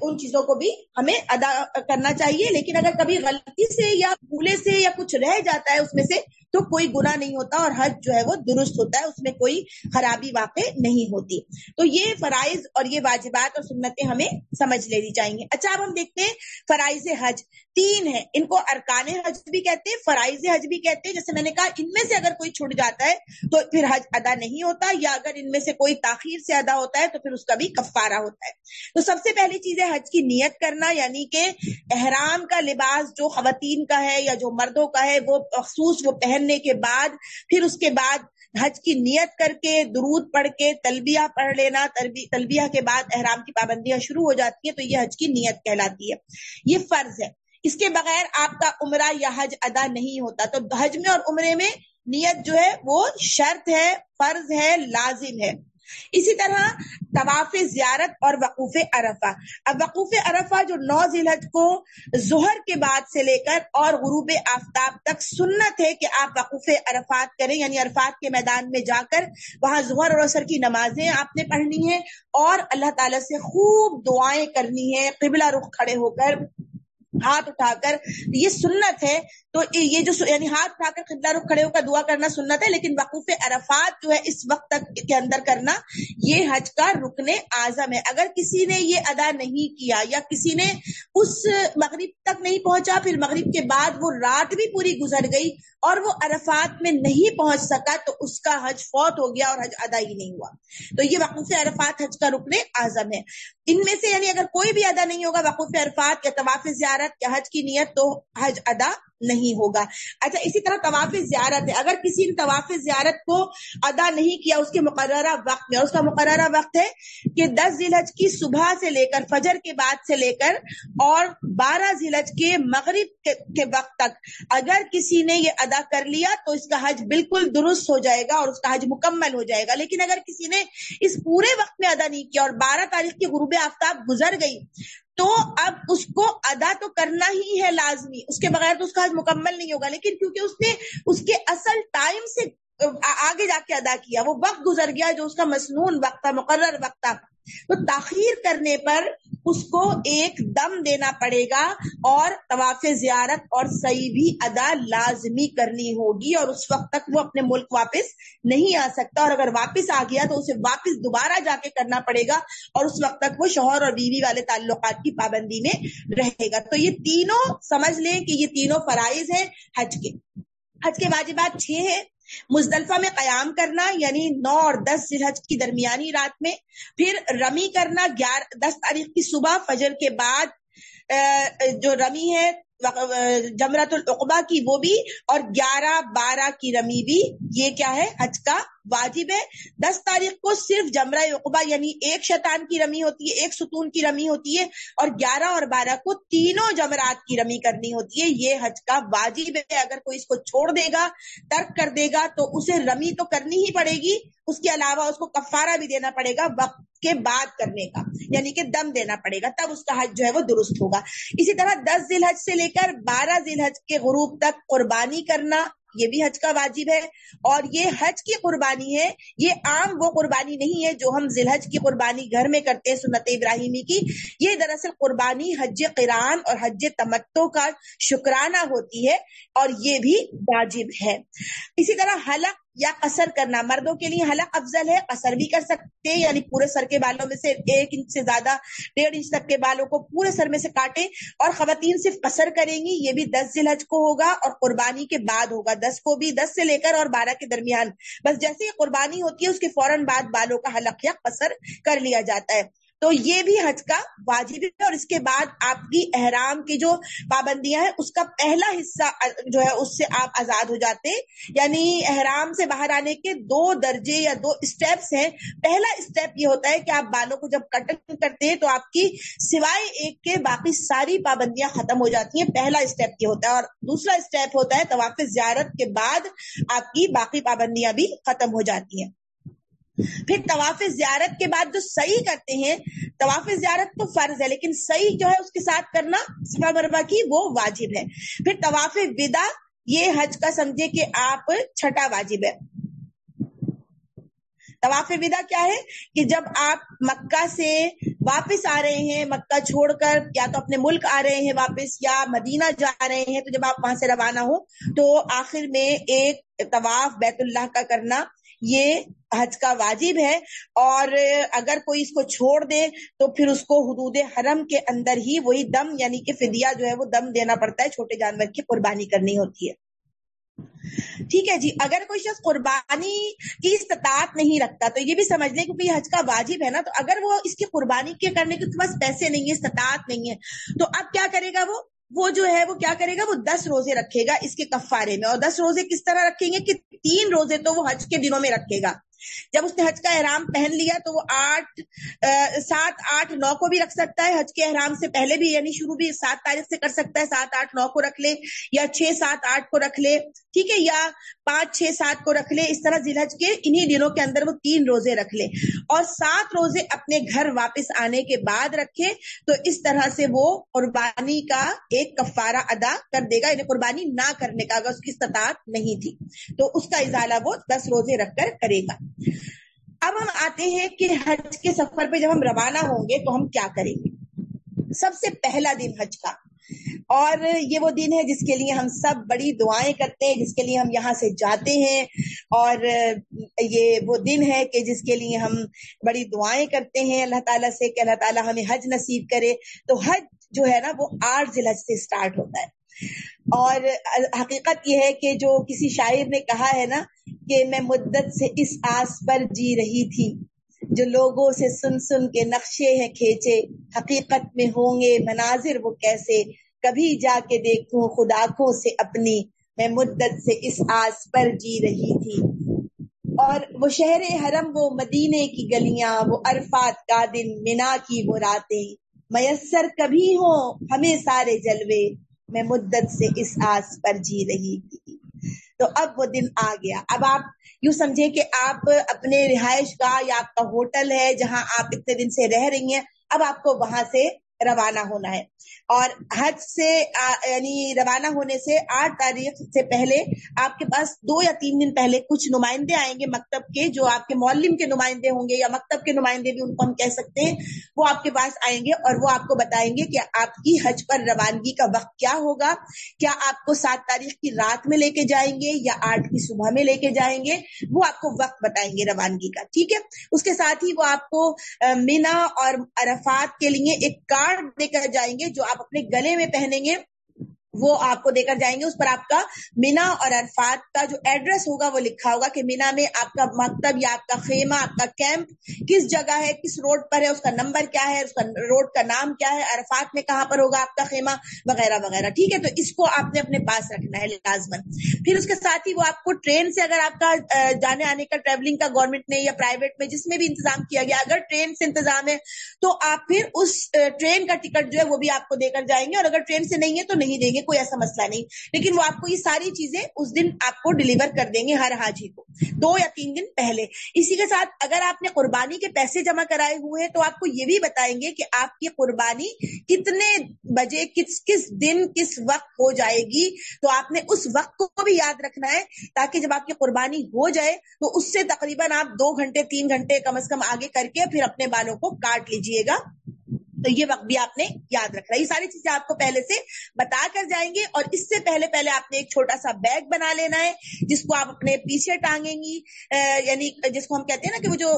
ان چیزوں کو بھی ہمیں ادا کرنا چاہیے۔ لیکن اگر کبھی غلطی سے یا بھولے سے یا کچھ رہ جاتا ہے اس میں سے تو کوئی گنا نہیں ہوتا اور حج جو ہے وہ درست ہوتا ہے، اس میں کوئی خرابی واقع نہیں ہوتی۔ تو یہ فرائض اور یہ واجبات اور سنتیں ہمیں سمجھ لینی چاہیے۔ اچھا اب ہم دیکھتے ہیں فرائض حج۔ تین ہیں۔ ان کو ارکان حج بھی کہتے ہیں، فرائض حج بھی کہتے ہیں۔ جیسے میں نے کہا، ان میں سے اگر کوئی چھٹ جاتا ہے تو پھر حج ادا نہیں ہوتا، یا اگر ان میں سے کوئی تاخیر سے ادا ہوتا ہے تو پھر اس کا بھی کفارہ ہوتا ہے۔ تو سب سے پہلی چیز ہے حج کی نیت کرنا یعنی کہ احرام کا لباس جو خواتین کا ہے یا جو مردوں کا ہے، وہ مخصوص وہ پہن کرنے کے بعد، پھر اس کے بعد حج کی نیت کر کے، درود پڑھ کے، تلبیہ پڑھ لینا تلبیہ کے بعد احرام کی پابندیاں شروع ہو جاتی ہیں تو یہ حج کی نیت کہلاتی ہے۔ یہ فرض ہے۔ اس کے بغیر آپ کا عمرہ یا حج ادا نہیں ہوتا۔ تو حج میں اور عمرے میں نیت جو ہے وہ شرط ہے، فرض ہے، لازم ہے۔ اسی طرح طواف زیارت اور وقوف عرفہ۔ اب وقوف عرفہ جو نو ذلحج کو ظہر کے بعد سے لے کر اور غروب آفتاب تک سنت ہے کہ آپ وقوف عرفات کریں یعنی عرفات کے میدان میں جا کر وہاں ظہر اور اثر کی نمازیں آپ نے پڑھنی ہے اور اللہ تعالیٰ سے خوب دعائیں کرنی ہے قبلہ رخ کھڑے ہو کر ہاتھ اٹھا کر یہ سنت ہے۔ تو یہ جو یعنی ہاتھ اٹھا کر قبلہ رخ کھڑے ہو کر دعا کرنا سنت ہے، لیکن وقوف عرفات جو ہے اس وقت تک کے اندر کرنا، یہ حج کا رکن اعظم ہے۔ اگر کسی نے یہ ادا نہیں کیا یا کسی نے اس مغرب تک نہیں پہنچا، پھر مغرب کے بعد وہ رات بھی پوری گزر گئی اور وہ عرفات میں نہیں پہنچ سکا، تو اس کا حج فوت ہو گیا اور حج ادا ہی نہیں ہوا۔ تو یہ وقوف عرفات حج کا رکن اعظم ہے۔ ان میں سے یعنی اگر کوئی بھی ادا نہیں ہوگا، وقوف عرفات یا طواف زیارت یا حج کی نیت تو حج ادا نہیں ہوگا۔ اچھا اسی طرح طواف زیارت ہے۔ اگر کسی نے طواف زیارت کو ادا نہیں کیا، اس کے مقررہ وقت میں، اس کا مقررہ وقت ہے کہ دس ضلع کی صبح سے لے کر فجر کے بعد سے لے کر اور بارہ ضلع کے مغرب کے وقت تک۔ اگر کسی نے یہ ادا کر لیا تو اس کا حج بالکل درست ہو جائے گا اور اس کا حج مکمل ہو جائے گا۔ لیکن اگر کسی نے اس پورے وقت میں ادا نہیں کیا اور بارہ تاریخ کی غروب آفتاب گزر گئی تو اب اس کو ادا تو کرنا ہی ہے لازمی، اس کے بغیر تو اس کا حج مکمل نہیں ہوگا، لیکن کیونکہ اس نے، اس کے اصل ٹائم سے آگے جا کے ادا کیا۔ وہ وقت گزر گیا جو اس کا مصنون وقت تھا، مقرر وقت تھا۔ تو تاخیر کرنے پر اس کو ایک دم دینا پڑے گا اور طواف زیارت اور صحیح بھی ادا لازمی کرنی ہوگی اور اس وقت تک وہ اپنے ملک واپس نہیں آ سکتا۔ اور اگر واپس آ گیا تو اسے واپس دوبارہ جا کے کرنا پڑے گا اور اس وقت تک وہ شوہر اور بیوی والے تعلقات کی پابندی میں رہے گا۔ تو یہ تینوں سمجھ لیں کہ یہ تینوں فرائض ہیں حج کے۔ حج کے واجبات چھ ہیں۔ مزدلفہ میں قیام کرنا یعنی نو اور دس ذلحج کی درمیانی رات میں، پھر رمی کرنا گیارہ دس تاریخ کی صبح، فجر کے بعد جو رمی ہے جمرت العقبہ کی وہ بھی اور گیارہ بارہ کی رمی بھی، یہ کیا ہے؟ حج کا واجب ہے۔ دس تاریخ کو صرف جمرہ اقبا یعنی ایک شیطان کی رمی ہوتی ہے، ایک ستون کی رمی ہوتی ہے اور گیارہ اور بارہ کو تینوں جمرات کی رمی کرنی ہوتی ہے۔ یہ حج کا واجب ہے۔ اگر کوئی اس کو چھوڑ دے گا، ترک کر دے گا، تو اسے رمی تو کرنی ہی پڑے گی۔ اس کے علاوہ اس کو کفارہ بھی دینا پڑے گا وقت کے بعد کرنے کا یعنی کہ دم دینا پڑے گا، تب اس کا حج جو ہے وہ درست ہوگا۔ اسی طرح دس ذیل حج سے لے کر بارہ ذیل حج کے غروب تک قربانی کرنا، یہ بھی حج کا واجب ہے۔ اور یہ حج کی قربانی ہے، یہ عام وہ قربانی نہیں ہے جو ہم ذلحج کی قربانی گھر میں کرتے ہیں سنت ابراہیمی کی۔ یہ دراصل قربانی حج قرآن اور حج تمتو کا شکرانہ ہوتی ہے اور یہ بھی واجب ہے۔ اسی طرح حلق یا قصر کرنا، مردوں کے لیے حلق افضل ہے، قصر بھی کر سکتے یعنی پورے سر کے بالوں میں سے ایک انچ سے زیادہ، ڈیڑھ انچ تک کے بالوں کو پورے سر میں سے کاٹے اور خواتین صرف قصر کریں گی، یہ بھی دس ذیل کو ہوگا اور قربانی کے بعد ہوگا، دس کو بھی، دس سے لے کر اور بارہ کے درمیان۔ بس جیسے یہ قربانی ہوتی ہے، اس کے فوراً بعد بالوں کا حلق یا قصر کر لیا جاتا ہے۔ تو یہ بھی حج کا واجب ہے اور اس کے بعد آپ کی احرام کی جو پابندیاں ہیں، اس کا پہلا حصہ، جو ہے، اس سے آپ آزاد ہو جاتے یعنی احرام سے باہر آنے کے دو درجے یا دو اسٹیپس ہیں۔ پہلا اسٹیپ یہ ہوتا ہے کہ آپ بالوں کو جب کٹنگ کرتے ہیں تو آپ کی سوائے ایک کے باقی ساری پابندیاں ختم ہو جاتی ہیں۔ پہلا اسٹیپ یہ ہوتا ہے اور دوسرا اسٹیپ ہوتا ہے طواف زیارت کے بعد آپ کی باقی پابندیاں بھی ختم ہو جاتی ہیں۔ پھر طواف زیارت کے بعد جو صحیح کرتے ہیں، طواف زیارت تو فرض ہے، لیکن صحیح جو ہے اس کے ساتھ کرنا صفا مربع کی وہ واجب ہے۔ پھر طواف ودا یہ حج کا سمجھے کہ آپ چھٹا واجب ہے۔ طواف ودا کیا ہے؟ کہ جب آپ مکہ سے واپس آ رہے ہیں، مکہ چھوڑ کر یا تو اپنے ملک آ رہے ہیں واپس یا مدینہ جا رہے ہیں، تو جب آپ وہاں سے روانہ ہو تو آخر میں ایک طواف بیت اللہ کا کرنا یہ حج کا واجب ہے اور اگر کوئی اس کو چھوڑ دے تو پھر اس کو حدود حرم کے اندر ہی وہی دم یعنی کہ فدیہ جو ہے وہ دم دینا پڑتا ہے، چھوٹے جانور کی قربانی کرنی ہوتی ہے۔ ٹھیک ہے جی اگر کوئی شخص قربانی کی استطاعت نہیں رکھتا تو یہ بھی سمجھ لیں کہ حج کا واجب ہے نا، تو اگر وہ اس کی قربانی کے کرنے کے پاس پیسے نہیں ہے استطاعت نہیں ہے۔ تو اب کیا کرے گا وہ؟ وہ جو ہے وہ کیا کرے گا؟ وہ دس روزے رکھے گا اس کے کفارے میں اور دس روزے کس طرح رکھیں گے کہ تین روزے تو وہ حج کے دنوں میں رکھے گا۔ جب اس نے حج کا احرام پہن لیا تو وہ آٹھ سات، آٹھ، نو کو بھی رکھ سکتا ہے۔ حج کے احرام سے پہلے بھی یعنی شروع بھی سات تاریخ سے کر سکتا ہے۔ سات، آٹھ، نو کو رکھ لے یا چھ، سات، آٹھ کو رکھ لے، ٹھیک ہے، یا پانچ، چھ، سات کو رکھ لے۔ اس طرح ذیل کے انہی دنوں کے اندر وہ تین روزے رکھ لے۔ اور سات روزے اپنے گھر واپس آنے کے بعد رکھے تو اس طرح سے وہ قربانی کا ایک کفارہ ادا کر دے گا۔ یعنی قربانی نہ کرنے کا اگر اس کی استطاعت نہیں تھی تو اس کا ازالہ وہ دس روزے رکھ کر کرے گا۔ اب ہم آتے ہیں کہ حج کے سفر پہ جب ہم روانہ ہوں گے تو ہم کیا کریں گے؟ سب سے پہلا دن حج کا۔ اور یہ وہ دن ہے جس کے لیے ہم سب بڑی دعائیں کرتے ہیں، جس کے لیے ہم یہاں سے جاتے ہیں۔ اور یہ وہ دن ہے کہ جس کے لیے ہم بڑی دعائیں کرتے ہیں اللہ تعالیٰ سے کہ اللہ تعالیٰ ہمیں حج نصیب کرے۔ تو حج جو ہے نا، وہ آٹھ ضلع سے اسٹارٹ ہوتا ہے۔ اور حقیقت یہ ہے کہ جو کسی شاعر نے کہا ہے نا کہ میں مدت سے اس آس پر جی رہی تھی۔ جو لوگوں سے سن سن کے نقشے ہیں کھینچے، حقیقت میں ہوں گے مناظر وہ کیسے۔ کبھی جا کے دیکھوں خدا کو سے اپنی۔ میں مدت سے اس آس پر جی رہی تھی۔ اور وہ شہر حرم، وہ مدینے کی گلیاں، وہ عرفات کا دن منا کی وہ راتیں۔ میسر کبھی ہوں ہمیں سارے جلوے۔ میں مدت سے اس آس پر جی رہی تھی۔ تو اب وہ دن آ گیا۔ اب آپ یوں سمجھے کہ آپ اپنے رہائش کا یا آپ کا ہوٹل ہے جہاں آپ اتنے دن سے رہ رہی ہیں، اب آپ کو وہاں سے روانہ ہونا ہے۔ اور حج سے یعنی روانہ ہونے سے آٹھ تاریخ سے پہلے آپ کے پاس دو یا تین دن پہلے کچھ نمائندے آئیں گے مکتب کے، جو آپ کے معلم کے نمائندے ہوں گے یا مکتب کے نمائندے بھی ان کو ہم کہہ سکتے ہیں، وہ آپ کے پاس آئیں گے اور وہ آپ کو بتائیں گے کہ آپ کی حج پر روانگی کا وقت کیا ہوگا۔ کیا آپ کو سات تاریخ کی رات میں لے کے جائیں گے یا آٹھ کی صبح میں لے کے جائیں گے؟ وہ آپ کو وقت بتائیں گے روانگی کا، ٹھیک ہے؟ اس کے ساتھ ہی وہ آپ کو مینا اور عرفات کے لیے ایک کارڈ دے کر جائیں گے جو آپ اپنے گلے میں پہنیں گے وہ آپ کو دے کر جائیں گے، اس پر آپ کا مینا اور عرفات کا جو ایڈریس ہوگا، وہ لکھا ہوگا کہ مینا میں آپ کا مکتب یا آپ کا خیمہ، آپ کا کیمپ کس جگہ ہے، کس روڈ پر ہے، اس کا نمبر کیا ہے، اس کا روڈ کا نام کیا ہے، عرفات میں کہاں پر ہوگا آپ کا خیمہ، وغیرہ وغیرہ۔ ٹھیک ہے، تو اس کو آپ نے اپنے پاس رکھنا ہے لازمن پھر اس کے ساتھ ہی وہ آپ کو ٹرین سے اگر آپ کا جانے آنے کا ٹریولنگ کا گورنمنٹ نے یا پرائیویٹ میں جس میں بھی انتظام کیا گیا، اگر ٹرین سے انتظام ہے تو آپ پھر اس ٹرین کا ٹکٹ جو ہے وہ بھی آپ کو دے کر جائیں گے۔ اور اگر ٹرین سے نہیں ہے تو نہیں دیں گے۔ یہ کوئی ایسا مسئلہ نہیں۔ لیکن وہ آپ کو یہ ساری چیزیں اس دن آپ کو ڈلیور کر دیں گے ہر حاجی کو، دو یا تین دن پہلے۔ اسی کے ساتھ اگر آپ نے قربانی کے پیسے جمع کرائے ہوئے ہیں تو آپ کو یہ بھی بتائیں گے کہ آپ کی قربانی کتنے بجے، کس کس دن، کس وقت ہو جائے گی۔ تو آپ نے اس وقت کو بھی یاد رکھنا ہے تاکہ جب آپ کی قربانی ہو جائے تو اس سے تقریباً آپ دو گھنٹے، تین گھنٹے کم از کم آگے کر کے پھر اپنے بالوں کو کاٹ لیجیے گا۔ تو یہ وقت بھی آپ نے یاد رکھنا یہ ساری چیزیں آپ کو پہلے سے بتا کر جائیں گے اور اس سے پہلے پہلے آپ نے ایک چھوٹا سا بیگ بنا لینا ہے، جس کو آپ اپنے پیچھے ٹانگیں گی یعنی جس کو ہم کہتے ہیں نا کہ وہ جو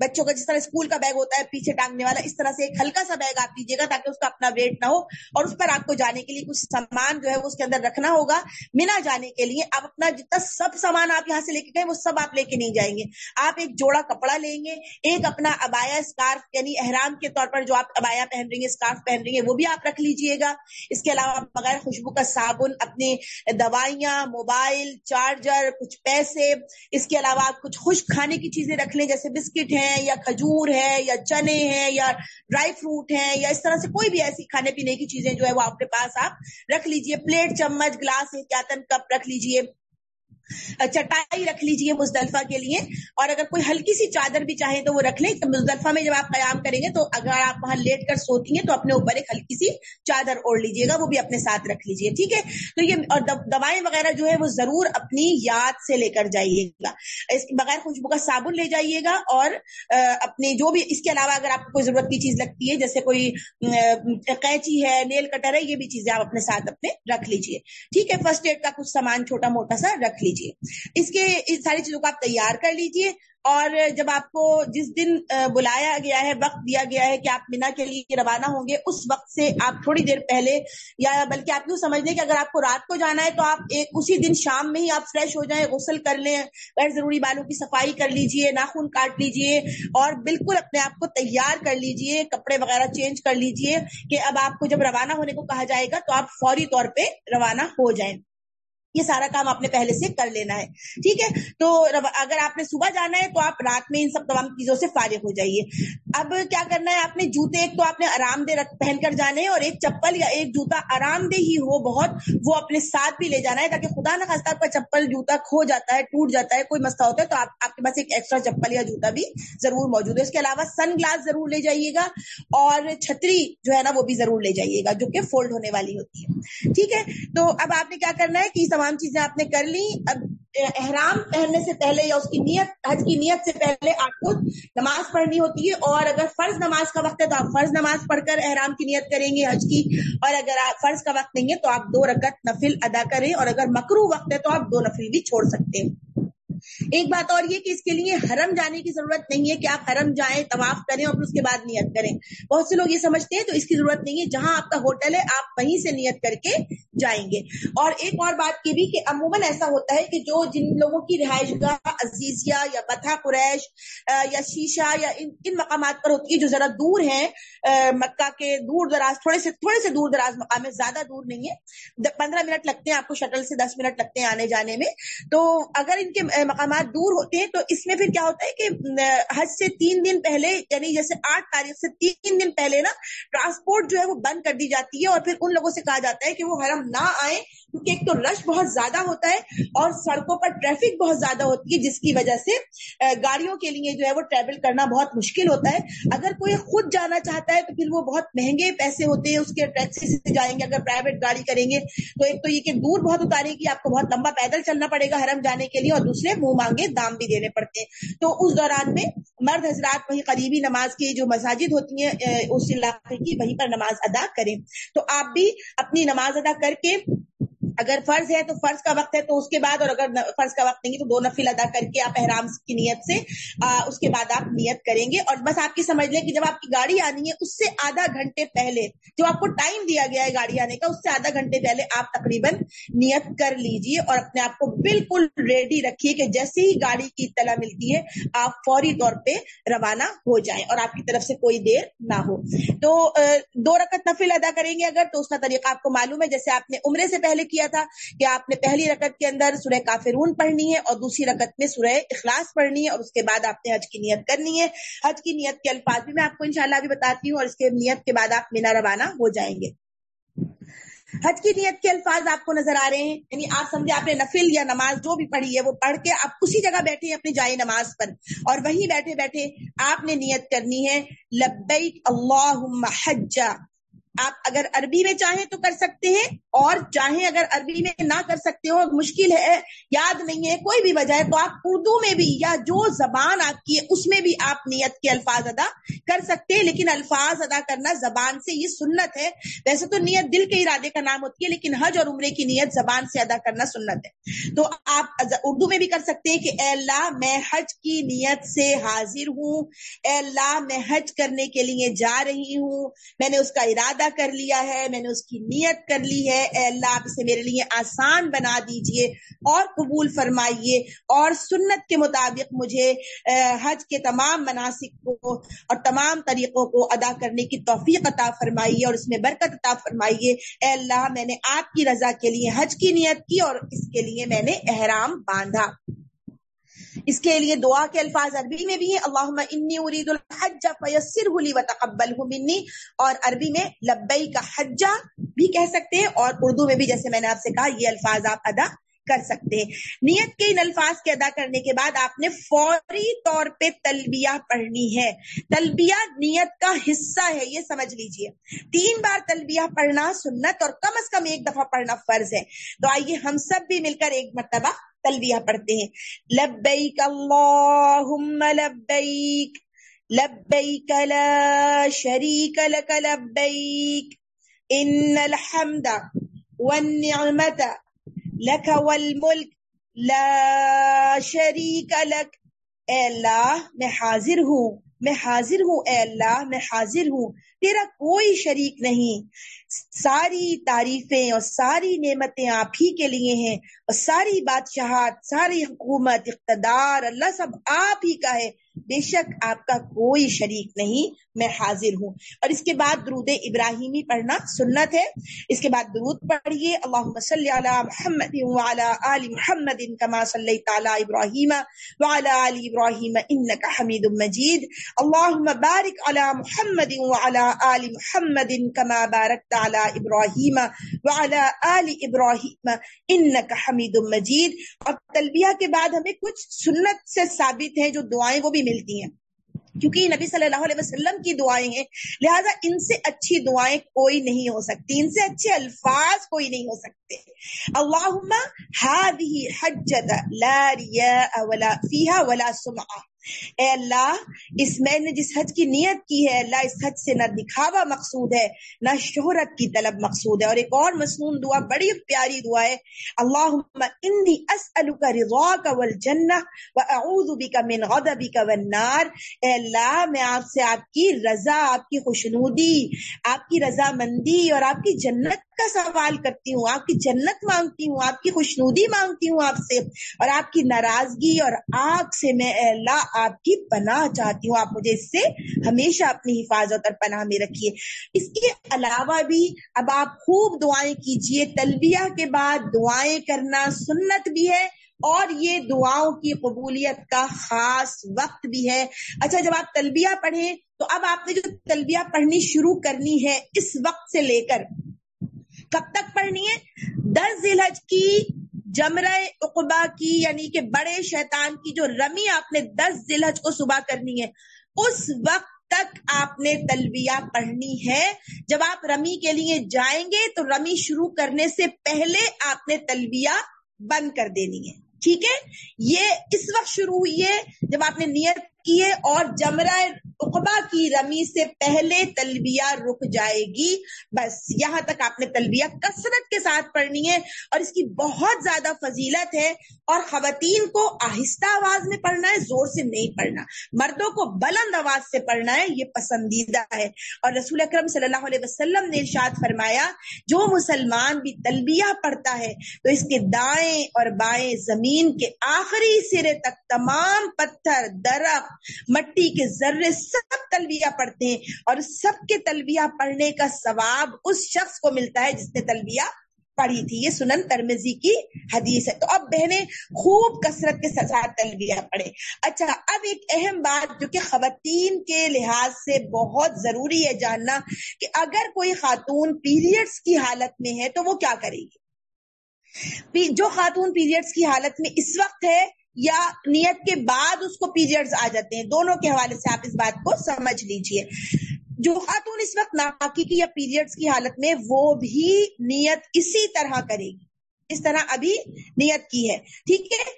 بچوں کا جس طرح اسکول کا بیگ ہوتا ہے پیچھے ٹانگنے والا، اس طرح سے ایک ہلکا سا بیگ آپ لیجیے گا تاکہ اس کا اپنا ویٹ نہ ہو اور اس پر آپ کو جانے کے لیے کچھ سامان جو ہے وہ اس کے اندر رکھنا ہوگا۔ مینا جانے کے لیے آپ اپنا جتنا سب سامان آپ یہاں سے لے کے گئے، وہ سب آپ لے کے نہیں جائیں گے۔ آپ ایک جوڑا کپڑا لیں گے، ایک اپنا ابایا اسکارف یعنی احرام کے طور پر جو آپ ابایا پہن رہی ہیں اسکارف پہن رہی ہیں، وہ بھی آپ رکھ لیجیے گا۔ اس کے علاوہ بغیر خوشبو کا صابن، اپنی دوائیاں، موبائل، چارجر، کچھ پیسے، اس کے علاوہ آپ کچھ خشک کھانے کی چیزیں رکھ لیں، جیسے بسکٹ ہیں یا کھجور ہے یا چنے ہیں یا ڈرائی فروٹ ہیں یا اس طرح سے کوئی بھی ایسی کھانے پینے کی چیزیں جو ہے وہ آپ کے پاس آپ رکھ لیجیے۔ پلیٹ، چمچ، گلاس احتیاطن کپ رکھ لیجیے۔ اچھا، چٹائی رکھ لیجیے مزدلفہ کے لیے۔ اور اگر کوئی ہلکی سی چادر بھی چاہے تو وہ رکھ لیں۔ مزدلفہ میں جب آپ قیام کریں گے تو اگر آپ وہاں لیٹ کر سوتی ہیں تو اپنے اوپر ایک ہلکی سی چادر اوڑھ لیجیے گا، وہ بھی اپنے ساتھ رکھ لیجیے ٹھیک ہے؟ تو یہ اور دوائیں وغیرہ جو ہے وہ ضرور اپنی یاد سے لے کر جائیے گا۔ اس بغیر خوشبو کا صابن لے جائیے گا اور اپنے جو بھی، اس کے علاوہ اگر آپ کو کوئی ضرورت کی چیز لگتی ہے، جیسے کوئی قینچی ہے، نیل کٹر ہے، یہ بھی چیزیں آپ اپنے ساتھ اپنے رکھ لیجیے ٹھیک ہے، فرسٹ ایڈ کا کچھ سامان چھوٹا موٹا سا رکھ لیجیے اس کے ساری چیزوں کو آپ تیار کر لیجیے اور جب آپ کو جس دن بلایا گیا ہے، وقت دیا گیا ہے کہ آپ مینا کے لیے روانہ ہوں گے، اس وقت سے آپ تھوڑی دیر پہلے یا بلکہ آپ یوں سمجھ لیں کہ اگر آپ کو رات کو جانا ہے تو آپ ایک اسی دن شام میں ہی آپ فریش ہو جائیں، غسل کر لیں، غیر ضروری بالوں کی صفائی کر لیجیے ناخن کاٹ لیجیے اور بالکل اپنے آپ کو تیار کر لیجیے کپڑے وغیرہ چینج کر لیجیے کہ اب آپ کو جب روانہ ہونے کو کہا جائے گا تو آپ فوری طور پہ روانہ ہو جائیں۔ یہ سارا کام آپ نے پہلے سے کر لینا ہے، ٹھیک ہے؟ تو اگر آپ نے صبح جانا ہے تو آپ رات میں ان سب تمام چیزوں سے فارغ ہو جائیے۔ اب کیا کرنا ہے، آپ نے جوتے ایک تو آپ نے آرام دہ پہن کر جانے اور ایک چپل یا ایک جوتا آرام دہ ہی ہو، بہت وہ اپنے ساتھ بھی لے جانا ہے تاکہ خدا نہ خاصہ آپ کا چپل، جوتا کھو جاتا ہے، ٹوٹ جاتا ہے، کوئی مسئلہ ہوتا ہے تو آپ آپ کے پاس ایک ایکسٹرا چپل یا جوتا بھی ضرور موجود ہے۔ اس کے علاوہ سن گلاس ضرور لے جائیے گا اور چھتری جو ہے نا وہ بھی ضرور لے جائیے گا جو کہ فولڈ ہونے والی ہوتی ہے۔ ٹھیک ہے؟ تو اب آپ نے کیا کرنا ہے کہ تمام چیزیں آپ نے کر لی اب احرام پہننے سے پہلے یا اس کی نیت، حج کی نیت سے پہلے آپ کو نماز پڑھنی ہوتی ہے۔ اور اگر فرض نماز کا وقت ہے تو آپ فرض نماز پڑھ کر احرام کی نیت کریں گے حج کی۔ اور اگر آپ فرض کا وقت نہیں ہے تو آپ دو رکعت نفل ادا کریں۔ اور اگر مکرو وقت ہے تو آپ دو نفل بھی چھوڑ سکتے ہیں۔ ایک بات اور یہ کہ اس کے لیے حرم جانے کی ضرورت نہیں ہے کہ آپ حرم جائیں، طواف کریں اور اس کے بعد نیت کریں۔ بہت سے لوگ یہ سمجھتے ہیں تو اس کی ضرورت نہیں ہے، جہاں آپ کا ہوٹل ہے، آپ وہیں سے نیت کر کے جائیں گے۔ اور ایک اور بات یہ بھی کہ عموماً ایسا ہوتا ہے کہ جو جن لوگوں کی رہائش گاہ عزیزیہ یا بتھا قریش یا شیشہ یا ان ان مقامات پر ہوتی ہے جو ذرا دور ہیں مکہ کے دور دراز، تھوڑے سے تھوڑے سے دور دراز مقام ہے، زیادہ دور نہیں ہے۔ پندرہ منٹ لگتے ہیں آپ کو شٹل سے، دس منٹ لگتے ہیں آنے جانے میں۔ تو اگر ان کے مقامات دور ہوتے ہیں، تو اس میں پھر کیا ہوتا ہے کہ حج سے تین دن پہلے یعنی جیسے آٹھ تاریخ سے تین دن پہلے نا ٹرانسپورٹ جو ہے وہ بند کر دی جاتی ہے اور پھر ان لوگوں سے کہا جاتا ہے کہ وہ حرم نہ آئے کیونکہ ایک تو رش بہت زیادہ ہوتا ہے اور سڑکوں پر ٹریفک بہت زیادہ ہوتی ہے، جس کی وجہ سے گاڑیوں کے لیے جو ہے وہ ٹریول کرنا بہت مشکل ہوتا ہے۔ اگر کوئی خود جانا چاہتا ہے تو پھر وہ بہت مہنگے پیسے ہوتے ہیں، اس کے ٹیکسی سے جائیں گے، اگر پرائیویٹ گاڑی کریں گے۔ تو ایک تو یہ کہ دور بہت اتارے گی، آپ کو بہت لمبا پیدل چلنا پڑے گا حرم جانے کے لیے اور دوسرے منہ مانگے، دام بھی دینے پڑتے ہیں۔ تو اس دوران میں مرد حضرات وہی قریبی نماز کی جو مساجد ہوتی ہیں اس علاقے کی وہیں پر نماز ادا کریں۔ تو آپ بھی اپنی نماز ادا کر کے اگر فرض ہے تو فرض کا وقت ہے تو اس کے بعد، اور اگر فرض کا وقت نہیں تو دو نفل ادا کر کے آپ احرام کی نیت سے اس کے بعد آپ نیت کریں گے۔ اور بس آپ کی سمجھ لیں کہ جب آپ کی گاڑی آنی ہے، اس سے آدھا گھنٹے پہلے، جو آپ کو ٹائم دیا گیا ہے گاڑی آنے کا، اس سے آدھا گھنٹے پہلے آپ تقریباً نیت کر لیجیے اور اپنے آپ کو بالکل ریڈی رکھیے کہ جیسے ہی گاڑی کی اطلاع ملتی ہے، آپ فوری طور پہ روانہ ہو جائیں اور آپ کی طرف سے کوئی دیر نہ ہو۔ تو دو رکعت نفل ادا کریں گے اگر، تو اس کا طریقہ آپ کو معلوم ہے۔ جیسے آپ نے عمرے سے پہلے کیا تھا کہ آپ نے پہلی رکعت کے اندر سورہ کافرون پڑھنی ہے اور دوسری رکعت میں سورہ اخلاص پڑھنی ہے اور اس کے بعد آپ نے حج کی نیت کرنی ہے۔ حج کی نیت کے الفاظ بھی میں آپ کو انشاءاللہ بھی بتاتی ہوں اور اس کے نیت کے بعد آپ مینا روانہ ہو جائیں گے۔ حج کی نیت کے الفاظ آپ کو نظر آ رہے ہیں یعنی آپ سمجھے آپ نے نفل یا نماز جو بھی پڑھی ہے وہ پڑھ کے آپ اسی جگہ بیٹھے ہیں اپنی جائے نماز پر۔ اور وہیں بیٹھے بیٹھے آپ نے نیت کرنی ہے، لبیک اللہم حجا۔ آپ اگر عربی میں چاہیں تو کر سکتے ہیں، اور چاہیں اگر عربی میں نہ کر سکتے ہو، مشکل ہے، یاد نہیں ہے، کوئی بھی وجہ ہے، تو آپ اردو میں بھی یا جو زبان آپ کی ہے، اس میں بھی آپ نیت کے الفاظ ادا کر سکتے ہیں، لیکن الفاظ ادا کرنا زبان سے یہ سنت ہے۔ ویسے تو نیت دل کے ارادے کا نام ہوتی ہے، لیکن حج اور عمرے کی نیت زبان سے ادا کرنا سنت ہے۔ تو آپ اردو میں بھی کر سکتے ہیں کہ اے اللہ، میں حج کی نیت سے حاضر ہوں۔ اے اللہ، میں حج کرنے کے لیے جا رہی ہوں۔ میں نے اس کا ارادہ کر لیا ہے، میں نے اس کی نیت کر لی ہے۔ اے اللہ، آپ اسے میرے لیے آسان بنا دیجیے اور قبول فرمائیے۔ اور سنت کے مطابق مجھے حج کے تمام مناسب کو اور تمام طریقوں کو ادا کرنے کی توفیق عطا فرمائیے اور اس میں برکت عطا فرمائیے۔ اے اللہ، میں نے آپ کی رضا کے لیے حج کی نیت کی اور اس کے لیے میں نے احرام باندھا۔ اس کے لیے دعا کے الفاظ عربی میں بھی ہیں اللہ انی ارید الحج فیسر لی و تقبل منی، اور عربی میں لبئی کا حجہ بھی کہہ سکتے ہیں، اور اردو میں بھی جیسے میں نے آپ سے کہا، یہ الفاظ آپ ادا کر سکتے ہیں۔ نیت کے ان الفاظ کے ادا کرنے کے بعد آپ نے فوری طور پہ تلبیہ پڑھنی ہے۔ تلبیہ نیت کا حصہ ہے، یہ سمجھ لیجیے۔ تین بار تلبیہ پڑھنا سنت اور کم از کم ایک دفعہ پڑھنا فرض ہے۔ تو آئیے ہم سب بھی مل کر ایک مرتبہ تلبیہ پڑھتے ہیں۔ لبیک اللہم لبیک لبیک لا شریک لک لبیک۔ ان الحمد والنعمت لک والملک، لا شریک لک۔ اے اللہ، میں حاضر ہوں، میں حاضر ہوں، اے اللہ، میں حاضر ہوں، تیرا کوئی شریک نہیں۔ ساری تعریفیں اور ساری نعمتیں آپ ہی کے لیے ہیں اور ساری بادشاہت، ساری حکومت، اقتدار، اللہ سب آپ ہی کا ہے۔ بے شک آپ کا کوئی شریک نہیں، میں حاضر ہوں۔ اور اس کے بعد درود ابراہیمی پڑھنا سنت ہے۔ اس کے بعد درود پڑھیے۔ اللہ صلی علی محمد آل محمد کما صلی تعالی ابراہیم وعلی آل ابراہیم انکا حمید مجید۔ اللہ بارک علی محمد وعلی آل محمد کما بارکت علی ابراہیم وعلی آل ابراہیم انکا حمید مجید اور تلبیہ کے بعد ہمیں کچھ سنت سے ثابت ہیں جو دعائیں وہ بھی ملتی ہیں۔ کیونکہ نبی صلی اللہ علیہ وسلم کی دعائیں ہیں، لہٰذا ان سے اچھی دعائیں کوئی نہیں ہو سکتی۔ ان سے اچھے الفاظ کوئی نہیں ہو سکتے۔ اللہم هذه حجت لا ریاء ولا فیہا ولا سمعہ۔ اے اللہ، اس میں نے جس حج کی نیت کی ہے، اللہ اس حج سے نہ دکھاوا مقصود ہے، نہ شہرت کی طلب مقصود ہے۔ اور ایک اور مصنون دعا، بڑی پیاری دعا ہے اللہ انی اسألک رضاک والجنہ واعوذ بک من غضبک والنار۔ اے اللہ، میں آپ سے آپ کی رضا، آپ کی خوشنودی، آپ کی رضا مندی اور آپ کی جنت کا سوال کرتی ہوں، آپ کی جنت مانگتی ہوں، آپ کی خوشنودی مانگتی ہوں آپ سے۔ اور آپ کی ناراضگی اور آگ سے میں، اے اللہ آپ کی پناہ چاہتی ہوں، آپ مجھے اس سے ہمیشہ اپنی حفاظت اور پناہ میں رکھیے۔ اس کے علاوہ بھی اب آپ خوب دعائیں کیجیے۔ تلبیہ کے بعد دعائیں کرنا سنت بھی ہے اور یہ دعاؤں کی قبولیت کا خاص وقت بھی ہے۔ اچھا جب آپ تلبیہ پڑھیں تو اب آپ نے جو تلبیہ پڑھنی شروع کرنی ہے اس وقت سے لے کر کب تک پڑھنی ہے؟ دس ذی کی جمرہ اقبا کی یعنی کہ بڑے شیطان کی جو رمی آپ نے دس ذلحج کو صبح کرنی ہے، اس وقت تک آپ نے تلبیہ پڑھنی ہے۔ جب آپ رمی کے لیے جائیں گے تو رمی شروع کرنے سے پہلے آپ نے تلبیہ بند کر دینی ہے۔ ٹھیک ہے؟ یہ اس وقت شروع ہوئی ہے جب آپ نے نیت کی ہے اور جمرہ اقبا کی رمی سے پہلے تلبیہ رک جائے گی۔ بس یہاں تک آپ نے تلبیہ کثرت کے ساتھ پڑھنی ہے اور اس کی بہت زیادہ فضیلت ہے۔ اور خواتین کو آہستہ آواز میں پڑھنا ہے، زور سے نہیں پڑھنا۔ مردوں کو بلند آواز سے پڑھنا ہے، یہ پسندیدہ ہے۔ اور رسول اکرم صلی اللہ علیہ وسلم نے ارشاد فرمایا، جو مسلمان بھی تلبیہ پڑھتا ہے تو اس کے دائیں اور بائیں زمین کے آخری سرے تک تمام پتھر، درخت، مٹی کے ذرے سب تلبیہ پڑھتے ہیں اور سب کے تلبیہ پڑھنے کا ثواب اس شخص کو ملتا ہے جس نے تلبیہ پڑھی تھی۔ یہ سنن ترمزی کی حدیث ہے۔ تو اب بہنیں خوب کثرت کے ساتھ تلبیہ پڑھے اچھا اب ایک اہم بات جو کہ خواتین کے لحاظ سے بہت ضروری ہے جاننا کہ اگر کوئی خاتون پیریڈز کی حالت میں ہے تو وہ کیا کرے گی؟ جو خاتون پیریڈز کی حالت میں اس وقت ہے یا نیت کے بعد اس کو پیریڈز آ جاتے ہیں۔ دونوں کے حوالے سے آپ اس بات کو سمجھ لیجیے۔ جو خاتون اس وقت ناپاکی کی یا پیریڈز کی حالت میں، وہ بھی نیت اسی طرح کرے گی۔ اس طرح ابھی نیت کی ہے۔ ٹھیک ہے؟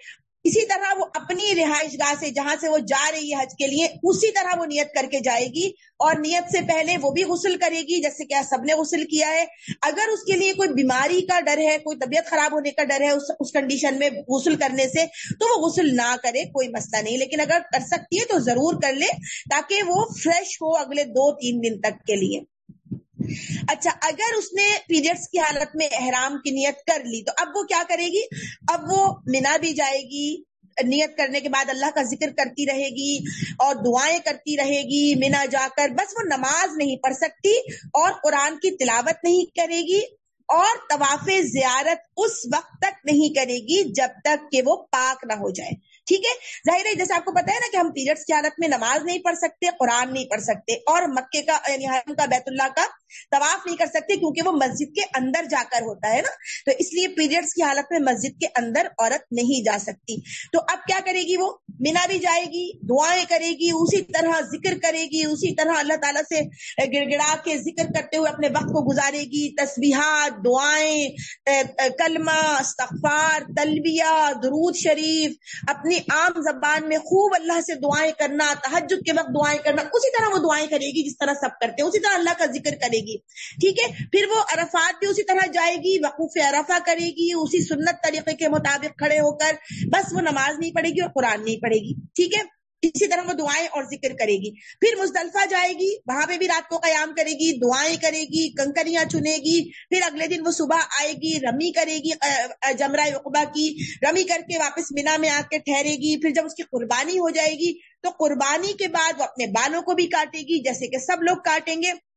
اسی طرح وہ اپنی رہائش گاہ سے جہاں سے وہ جا رہی ہے حج کے لیے، اسی طرح وہ نیت کر کے جائے گی اور نیت سے پہلے وہ بھی غسل کرے گی، جیسے کہ سب نے غسل کیا ہے۔ اگر اس کے لیے کوئی بیماری کا ڈر ہے، کوئی طبیعت خراب ہونے کا ڈر ہے اس اس کنڈیشن میں غسل کرنے سے، تو وہ غسل نہ کرے، کوئی مسئلہ نہیں۔ لیکن اگر کر سکتی ہے تو ضرور کر لے تاکہ وہ فریش ہو اگلے دو تین دن تک کے لیے۔ اچھا اگر اس نے پیریڈس کی حالت میں احرام کی نیت کر لی، تو اب وہ کیا کرے گی؟ اب وہ منا بھی جائے گی، نیت کرنے کے بعد اللہ کا ذکر کرتی رہے گی اور دعائیں کرتی رہے گی منا جا کر، بس وہ نماز نہیں پڑھ سکتی اور قرآن کی تلاوت نہیں کرے گی اور طواف زیارت اس وقت تک نہیں کرے گی جب تک کہ وہ پاک نہ ہو جائے۔ ٹھیک ہے؟ ظاہر ہے، جیسے آپ کو پتا ہے نا کہ ہم پیریڈس کی حالت میں نماز نہیں پڑھ سکتے قرآن نہیں پڑھ سکتے، قرآن نہیں پڑھ سکتے اور مکے کا یعنی حرم کا بیت اللہ کا طواف نہیں کر سکتے کیونکہ وہ مسجد کے اندر جا کر ہوتا ہے نا؟ تو اس لیے پیریڈس کی حالت میں مسجد کے اندر عورت نہیں جا سکتی۔ تو اب کیا کرے گی وہ؟ مینا بھی جائے گی، دعائیں کرے گی، اسی طرح ذکر کرے گی، اسی طرح اللہ تعالیٰ سے گڑ گڑا کے ذکر کرتے ہوئے اپنے وقت کو گزارے گی۔ تسبیحات، دعائیں کلمہ، استغفار، تلبیہ، درود شریف، اپنی عام زبان میں خوب اللہ سے دعائیں کرنا تحجد کے وقت دعائیں کرنا، اسی طرح وہ دعائیں کرے گی جس طرح سب کرتے ہیں، اسی طرح اللہ کا ذکر کرے گی ٹھیک ہے؟ پھر وہ عرفات بھی اسی طرح جائے گی، وقوف عرفہ کرے گی، اسی سنت طریقے کے مطابق کھڑے ہو کر بس وہ نماز نہیں پڑھے گی اور قرآن نہیں پڑھے گی۔ ٹھیک ہے؟ اسی طرح وہ دعائیں اور ذکر کرے گی۔ پھر مزدلفہ جائے گی، وہاں پہ بھی رات کو قیام کرے گی، دعائیں کرے گی، کنکریاں چنے گی، پھر اگلے دن وہ صبح آئے گی، رمی کرے گی جمرہ اقبا کی، رمی کر کے واپس مینا میں آ کے ٹھہرے گی، پھر جب اس کی قربانی ہو جائے گی تو قربانی کے بعد وہ اپنے بالوں کو بھی کاٹے گی، جیسے کہ سب لوگ کاٹیں گے۔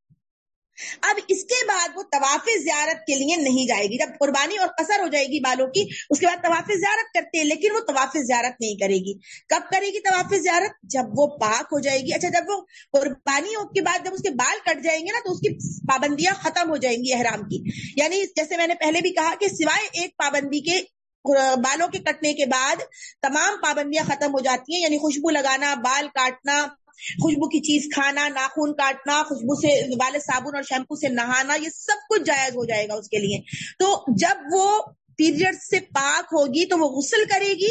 اب اس کے بعد وہ طواف زیارت کے لیے نہیں جائے گی۔ جب قربانی اور قصر ہو جائے گی بالوں کی، اس کے بعد طواف زیارت کرتے ہیں، لیکن وہ طواف زیارت نہیں کرے گی۔ کب کرے گی طواف زیارت؟ جب وہ پاک ہو جائے گی۔ اچھا جب وہ قربانی کے بعد جب اس کے بال کٹ جائیں گے نا، تو اس کی پابندیاں ختم ہو جائیں گی احرام کی۔ یعنی جیسے میں نے پہلے بھی کہا کہ سوائے ایک پابندی کے بالوں کے کٹنے کے بعد تمام پابندیاں ختم ہو جاتی ہیں یعنی خوشبو لگانا، بال کاٹنا خوشبو کی چیز کھانا ناخون کاٹنا، خوشبو سے والے صابن اور شیمپو سے نہانا، یہ سب کچھ جائز ہو جائے گا اس کے لیے۔ تو جب وہ پیریڈ سے پاک ہوگی تو وہ غسل کرے گی،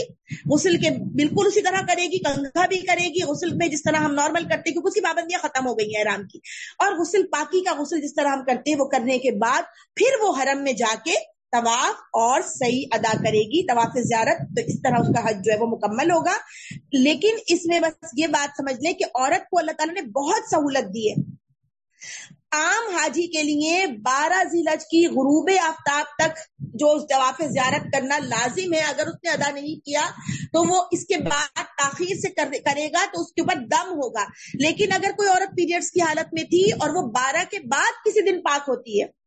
غسل کے بالکل اسی طرح کرے گی، کنگھا بھی کرے گی، غسل میں جس طرح ہم نارمل کرتے ہیں، کیونکہ اس کی پابندیاں ختم ہو گئی ہیں آرام کی۔ اور غسل پاکی کا غسل جس طرح ہم کرتے ہیں، وہ کرنے کے بعد پھر وہ حرم میں جا کے طواف اور صحیح ادا کرے گی۔ طواف زیارت تو اس طرح اس کا حج جو ہے وہ مکمل ہوگا۔ لیکن اس میں بس یہ بات سمجھ لیں کہ عورت کو اللہ تعالیٰ نے بہت سہولت دی ہے۔ عام حاجی کے لیے بارہ ذیلج کی غروب آفتاب تک جو طواف زیارت کرنا لازم ہے، اگر اس نے ادا نہیں کیا تو وہ اس کے بعد تاخیر سے کرے گا تو اس کے اوپر دم ہوگا۔ لیکن اگر کوئی عورت پیریڈس کی حالت میں تھی اور وہ بارہ کے بعد کسی دن پاک ہوتی ہے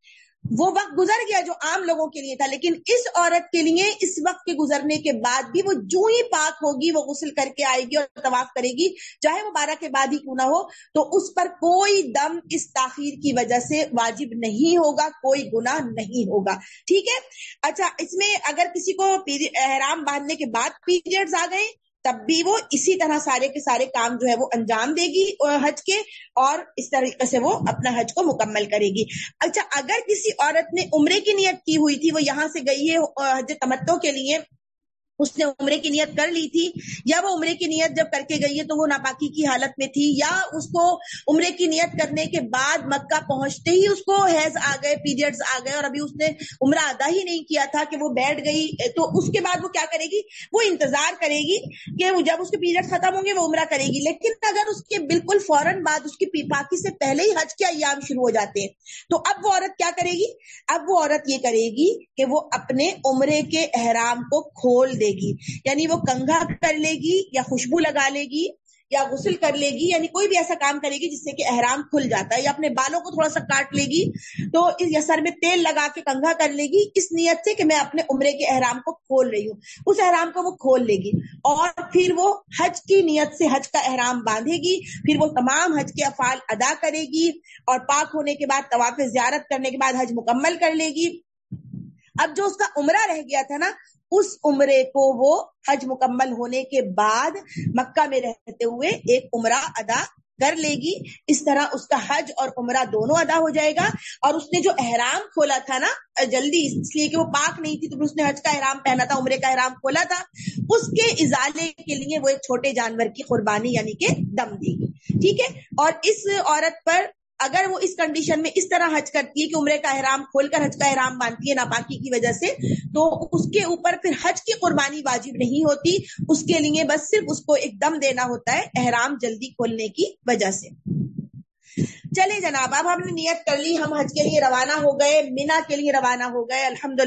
وہ وقت گزر گیا جو عام لوگوں کے لیے تھا، لیکن اس عورت کے لیے، اس وقت کے گزرنے کے بعد بھی وہ جو ہی پاک ہوگی، وہ غسل کر کے آئے گی اور طواف کرے گی، چاہے وہ بارہ کے بعد ہی کیوں نہ ہو، تو اس پر کوئی دم اس تاخیر کی وجہ سے واجب نہیں ہوگا، کوئی گناہ نہیں ہوگا۔ ٹھیک ہے؟ اچھا اس میں اگر کسی کو احرام باندھنے کے بعد پیریڈز آ گئے تب بھی وہ اسی طرح سارے کے سارے کام جو ہے وہ انجام دے گی حج کے، اور اس طریقے سے وہ اپنا حج کو مکمل کرے گی۔ اچھا اگر کسی عورت نے عمرے کی نیت کی ہوئی تھی، وہ یہاں سے گئی ہے حج تمتوں کے لیے اس نے عمرے کی نیت کر لی تھی۔ یا وہ عمرے کی نیت جب کر کے گئی ہے تو وہ ناپاکی کی حالت میں تھی۔ یا اس کو عمرے کی نیت کرنے کے بعد مکہ پہنچتے ہی اس کو حیض آ گئے، پیریڈز آ گئے اور ابھی اس نے عمرہ ادا ہی نہیں کیا تھا کہ وہ بیٹھ گئی۔ تو اس کے بعد وہ کیا کرے گی؟ وہ انتظار کرے گی کہ جب اس کے پیریڈ ختم ہوں گے وہ عمرہ کرے گی۔ لیکن اگر اس کے بالکل فوراً بعد اس کی پاکی سے پہلے ہی حج کے ایام شروع ہو جاتے ہیں، تو اب وہ عورت کیا کرے گی؟ اب وہ عورت یہ کرے گی کہ وہ اپنے عمرے کے احرام کو کھول دے۔ لے گی۔ یعنی وہ کنگھا کر لے گی یا خوشبو لگا لے گی یا غسل کر لے گی یعنی کوئی بھی ایسا کام کرے گی جس سے کہ احرام کھل جاتا ہے یا اپنے بالوں کو تھوڑا سا کاٹ لے گی تو یا سر میں تیل لگا کے کنگھا کر لے گی اس نیت سے کہ میں اپنے عمرے کے احرام کو کھول رہی ہوں۔ اس احرام کو وہ کھول لے گی اور پھر وہ حج کی نیت سے حج کا احرام باندھے گی، پھر وہ تمام حج کے افعال ادا کرے گی اور پاک ہونے کے بعد طواف زیارت کرنے کے بعد حج مکمل کر لے گی۔ اب جو اس کا عمرہ رہ گیا تھا نا اس عمرے کو وہ حج مکمل ہونے کے بعد مکہ میں رہتے ہوئے ایک عمرہ ادا کر لے گی۔ اس طرح اس کا حج اور عمرہ دونوں ادا ہو جائے گا۔ اور اس نے جو احرام کھولا تھا نا، جلدی، اس لیے کہ وہ پاک نہیں تھی، تو اس نے حج کا احرام پہنا تھا، عمرے کا احرام کھولا تھا۔ اس کے ازالے کے لیے وہ ایک چھوٹے جانور کی قربانی یعنی کہ دم دے گی ٹھیک ہے؟ اور اس عورت پر اگر وہ اس کنڈیشن میں اس طرح حج کرتی ہے کہ عمرے کا احرام کھول کر حج کا احرام باندھتی ہے ناپاکی کی وجہ سے، تو اس کے اوپر پھر حج کی قربانی واجب نہیں ہوتی۔ اس کے لیے بس صرف اس کو ایک دم دینا ہوتا ہے احرام جلدی کھولنے کی وجہ سے۔ چلے جناب، اب ہم نے نیت کر لی، ہم حج کے لیے روانہ ہو گئے، مینا کے لیے روانہ ہو گئے الحمد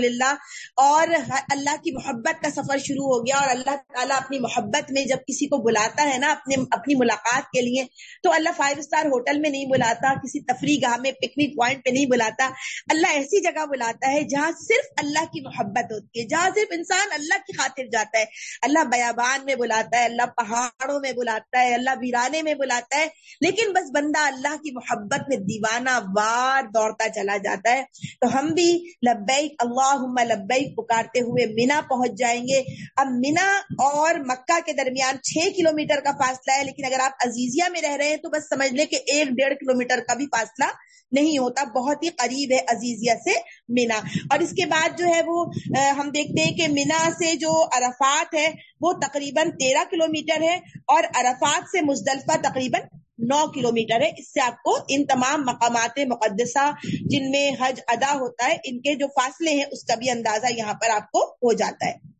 اور اللہ کی محبت کا سفر شروع ہو گیا اور اللہ تعالیٰ اپنی محبت میں جب کسی کو بلاتا ہے نا، اپنے، اپنی ملاقات کے لیے، تو اللہ فائیو اسٹار ہوٹل میں نہیں بلاتا، کسی تفریح گاہ میں پکنک پوائنٹ پہ نہیں بلاتا۔ اللہ ایسی جگہ بلاتا ہے جہاں صرف اللہ کی محبت ہوتی ہے، جہاں صرف انسان اللہ کی خاطر جاتا ہے۔ اللہ بیابان میں بلاتا ہے، اللہ پہاڑوں میں بلاتا ہے، اللہ ویرانے میں بلاتا ہے، لیکن بس بندہ اللہ کی محبت میں دیوانہ وار دوڑتا چلا جاتا ہے۔ تو ہم بھی لبیک اللہ لبیک پکارتے ہوئے مینا پہنچ جائیں گے۔ اب مینا اور مکہ کے درمیان چھ کلو میٹر کا فاصلہ ہے، لیکن اگر آپ عزیزیہ میں رہ رہے ہیں تو بس سمجھ لیں کہ ایک ڈیڑھ کلو میٹر کا بھی فاصلہ نہیں ہوتا، بہت ہی قریب ہے عزیزیہ سے مینا۔ اور اس کے بعد جو ہے وہ ہم دیکھتے ہیں کہ مینا سے جو عرفات ہے، وہ تقریباً تیرہ کلو میٹر ہے اور عرفات سے مزدلفہ تقریباً نو کلو میٹر ہے۔ اس سے آپ کو ان تمام مقامات مقدسہ جن میں حج ادا ہوتا ہے، ان کے جو فاصلے ہیں، اس کا بھی اندازہ یہاں پر آپ کو ہو جاتا ہے۔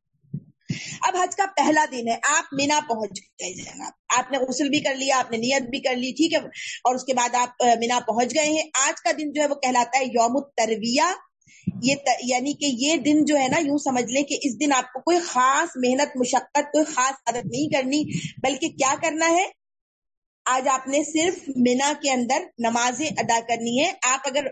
اب حج کا پہلا دن ہے، آپ مینا پہنچ گئے جناب۔ آپ نے غسل بھی کر لیا آپ نے نیت بھی کر لی، ٹھیک ہے۔ اور اس کے بعد آپ مینا پہنچ گئے ہیں۔ آج کا دن جو ہے وہ کہلاتا ہے یوم الترویہ۔ یہ یعنی کہ یہ دن جو ہے نا، یوں سمجھ لیں کہ اس دن آپ کو کوئی خاص محنت، مشقت، کوئی خاص عادت نہیں کرنی، بلکہ کیا کرنا ہے؟ آج آپ نے صرف مینا کے اندر نمازیں ادا کرنی ہے آپ اگر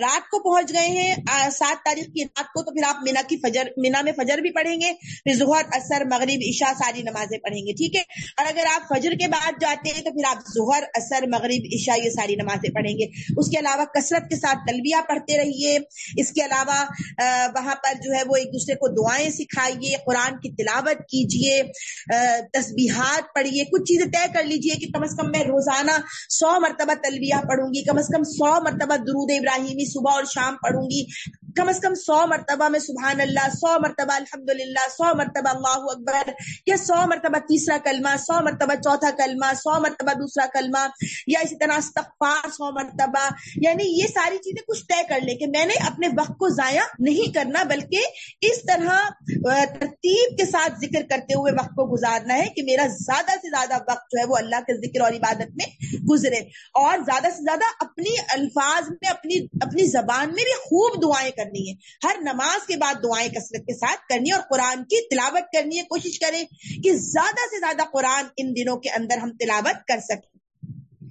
رات کو پہنچ گئے ہیں سات تاریخ کی رات کو تو پھر آپ مینا کی فجر، مینا میں فجر بھی پڑھیں گے، پھر ظہر اثر مغرب، عشاء ساری نمازیں پڑھیں گے، ٹھیک ہے؟ اور اگر آپ فجر کے بعد جاتے ہیں تو پھر آپ ظہر اثر مغرب، عشاء یہ ساری نمازیں پڑھیں گے۔ اس کے علاوہ کثرت کے ساتھ تلبیہ پڑھتے رہیے۔ اس کے علاوہ وہاں پر جو ہے وہ ایک دوسرے کو دعائیں سکھائیے، قرآن کی تلاوت کیجیے تسبیحات پڑھیے، کچھ چیزیں طے کر لیجیے کہ کم از کم میں روزانہ سو مرتبہ تلبیہ پڑھوں گی، کم از کم سو مرتبہ درود ابراہیمی صبح اور شام پڑھوں گی۔ کم از کم سو مرتبہ میں سبحان اللہ، سو مرتبہ الحمد للہ سو مرتبہ اللہ اکبر، یا سو مرتبہ تیسرا کلمہ، سو مرتبہ چوتھا کلمہ، سو مرتبہ دوسرا کلمہ، یا اسی طرح استغفار سو مرتبہ۔ یعنی یہ ساری چیزیں کچھ طے کر لیں کہ میں نے اپنے وقت کو ضائع نہیں کرنا، بلکہ اس طرح ترتیب کے ساتھ ذکر کرتے ہوئے وقت کو گزارنا ہے کہ میرا زیادہ سے زیادہ وقت جو ہے وہ اللہ کے ذکر اور عبادت میں گزرے۔ اور زیادہ سے زیادہ اپنی الفاظ میں، اپنی اپنی زبان میں بھی خوب دعائیں کرنی ہے۔ ہر نماز کے بعد دعائیں کثرت کے ساتھ کرنی ہے اور قرآن کی تلاوت کرنی ہے۔ کوشش کریں کہ زیادہ سے زیادہ قرآن ان دنوں کے اندر ہم تلاوت کر سکیں۔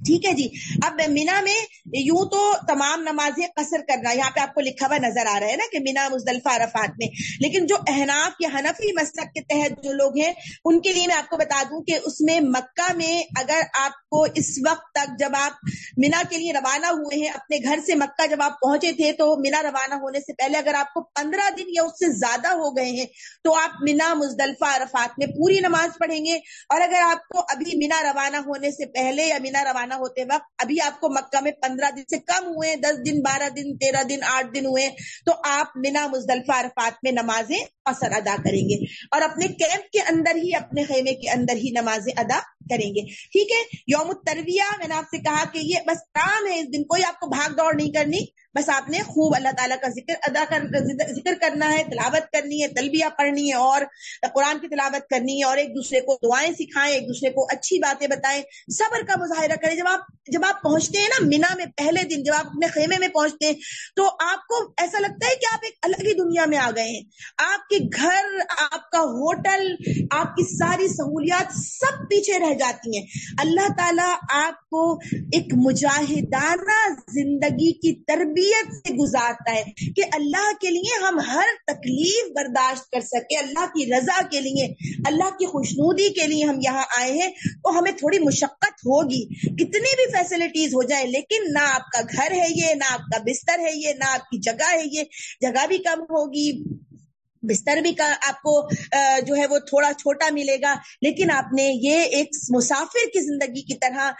ٹھیک ہے جی۔ اب مینا میں یوں تو تمام نمازیں قصر کرنا، یہاں پہ آپ کو لکھا ہوا نظر آ رہا ہے نا کہ مینا مزدلفہ عرفات میں۔ لیکن جو احناف یا حنفی مسلک کے تحت جو لوگ ہیں، ان کے لیے میں آپ کو بتا دوں کہ اس میں مکہ میں اگر آپ کو اس وقت تک جب آپ مینا کے لیے روانہ ہوئے ہیں، اپنے گھر سے مکہ جب آپ پہنچے تھے تو مینا روانہ ہونے سے پہلے اگر آپ کو پندرہ دن یا اس سے زیادہ ہو گئے ہیں، تو آپ مینا مزدلفہ عرفات میں پوری نماز پڑھیں گے۔ اور اگر آپ کو ابھی مینا روانہ ہونے سے پہلے یا مینا روانہ ہوتے وقت ابھی آپ کو مکہ میں پندرہ دن سے کم ہوئے دس دن، بارہ دن، تیرہ دن، آٹھ دن ہوئے تو آپ منا مزدلفہ عرفات میں نمازیں اثر ادا کریں گے۔ اور اپنے کیمپ کے اندر ہی، اپنے خیمے کے اندر ہی نمازیں ادا کریں گے۔ ٹھیک ہے؟ یوم الترویہ میں نے آپ سے کہا کہ یہ بس کام ہے، اس دن کوئی آپ کو بھاگ دوڑ نہیں کرنی۔ بس آپ نے خوب اللہ تعالیٰ کا ذکر ادا کر، ذکر کرنا ہے، تلاوت کرنی ہے، تلبیہ پڑھنی ہے اور قرآن کی تلاوت کرنی ہے اور ایک دوسرے کو دعائیں سکھائیں، ایک دوسرے کو اچھی باتیں بتائیں۔ صبر کا مظاہرہ کریں۔ جب آپ جب آپ پہنچتے ہیں نا مینا میں پہلے دن، جب آپ اپنے خیمے میں پہنچتے ہیں، تو آپ کو ایسا لگتا ہے کہ آپ ایک الگ ہی دنیا میں آ گئے ہیں۔ آپ کے گھر، آپ کا ہوٹل، آپ کی ساری سہولیات سب پیچھے رہ جاتی ہیں۔ اللہ تعالیٰ آپ کو ایک مجاہدانہ زندگی کی تربیت تربیت سے گزارتا ہے کہ اللہ کے لیے ہم ہر تکلیف برداشت کر سکے اللہ کی رضا کے لیے، اللہ کی خوشنودی کے لیے ہم یہاں آئے ہیں۔ تو ہمیں تھوڑی مشقت ہوگی، کتنی بھی فیسلٹیز ہو جائے لیکن نہ آپ کا گھر ہے یہ، نہ آپ کا بستر ہے یہ، نہ آپ کی جگہ ہے یہ۔ جگہ بھی کم ہوگی بستر بھی آپ کو جو ہے وہ تھوڑا چھوٹا ملے گا، لیکن آپ نے یہ ایک مسافر کی زندگی کی طرح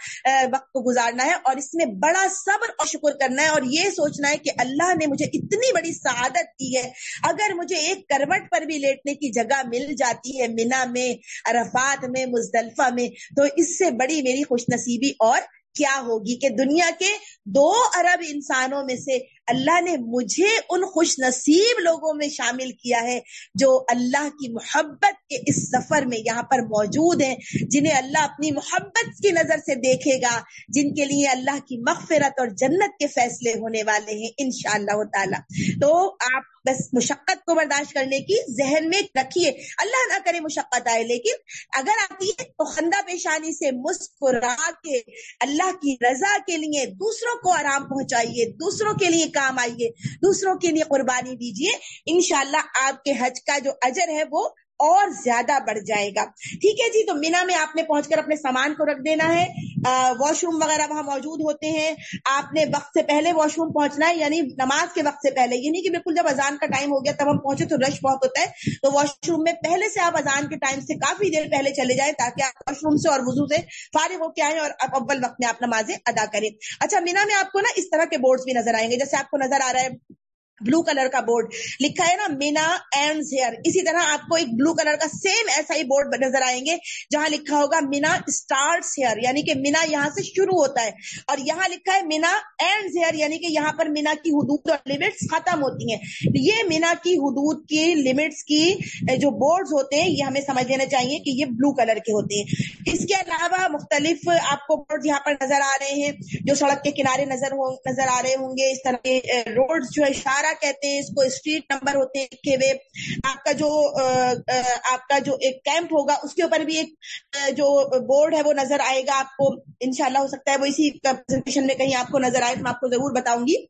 وقت کو گزارنا ہے اور اس میں بڑا صبر اور شکر کرنا ہے اور یہ سوچنا ہے کہ اللہ نے مجھے اتنی بڑی سعادت دی ہے۔ اگر مجھے ایک کروٹ پر بھی لیٹنے کی جگہ مل جاتی ہے، مینا میں، عرفات میں، مزدلفہ میں، تو اس سے بڑی میری خوش نصیبی اور کیا ہوگی کہ دنیا کے دو ارب انسانوں میں سے اللہ نے مجھے ان خوش نصیب لوگوں میں شامل کیا ہے جو اللہ کی محبت کے اس سفر میں یہاں پر موجود ہیں، جنہیں اللہ اپنی محبت کی نظر سے دیکھے گا، جن کے لیے اللہ کی مغفرت اور جنت کے فیصلے ہونے والے ہیں ان شاء اللہ تعالی۔ تو آپ بس مشقت کو برداشت کرنے کی ذہن میں رکھیے۔ اللہ نہ کرے مشقت آئے، لیکن اگر آتی ہے تو خندہ پیشانی سے مسکرا کے اللہ کی رضا کے لیے دوسروں کو آرام پہنچائیے، دوسروں کے لیے کام آئیے۔ دوسروں کے لیے قربانی دیجیے انشاءاللہ آپ کے حج کا جو اجر ہے وہ اور زیادہ بڑھ جائے گا۔ ٹھیک ہے جی تو مینا میں آپ نے پہنچ کر اپنے سامان کو رکھ دینا ہے۔ واش روم وغیرہ وہاں موجود ہوتے ہیں۔ آپ نے وقت سے پہلے واش روم پہنچنا ہے یعنی نماز کے وقت سے پہلے۔ یہ نہیں کہ بالکل جب اذان کا ٹائم ہو گیا تب ہم پہنچے تو رش بہت ہوتا ہے۔ تو واش روم میں پہلے سے آپ اذان کے ٹائم سے کافی دیر پہلے چلے جائیں تاکہ آپ واش روم سے اور وضو سے فارغ ہو کے آئیں اور اول وقت میں آپ نمازیں ادا کریں۔ اچھا مینا میں آپ کو نا اس طرح کے بورڈز بھی نظر آئیں گے۔ جیسے آپ کو نظر آ رہا ہے بلو کلر کا بورڈ لکھا ہے نا مینا اینڈ ہیئر اسی طرح آپ کو ایک بلو کلر کا سیم ایسا ہی بورڈ نظر آئیں گے جہاں لکھا ہوگا مینا اسٹارٹ ہیئر یعنی کہ مینا یہاں سے شروع ہوتا ہے اور یہاں لکھا ہے مینا اینڈ ہیئر یعنی کہ یہاں پر مینا کی حدود اور لمٹس ختم ہوتی ہیں یہ مینا کی حدود کی لمٹس کی جو بورڈ ہوتے ہیں یہ ہمیں سمجھ لینا چاہیے کہ یہ بلو کلر کے ہوتے ہیں اس کے علاوہ مختلف آپ کو بورڈ یہاں پر نظر آ رہے ہیں جو سڑک کے کنارے نظر نظر آ رہے ہوں گے اس طرح کے روڈ جو ہے اشارہ کہتے ہیں، اس کو اسٹریٹ نمبر ہوتے ہیں لکھے ہوئے آپ کا جو آپ کا جو ایک کیمپ ہوگا، اس کے اوپر بھی ایک جو بورڈ ہے، وہ نظر آئے گا آپ کو۔ انشاءاللہ ہو سکتا ہے وہ اسی پرزنٹیشن میں کہیں آپ کو نظر آئے تو میں آپ کو ضرور بتاؤں گی۔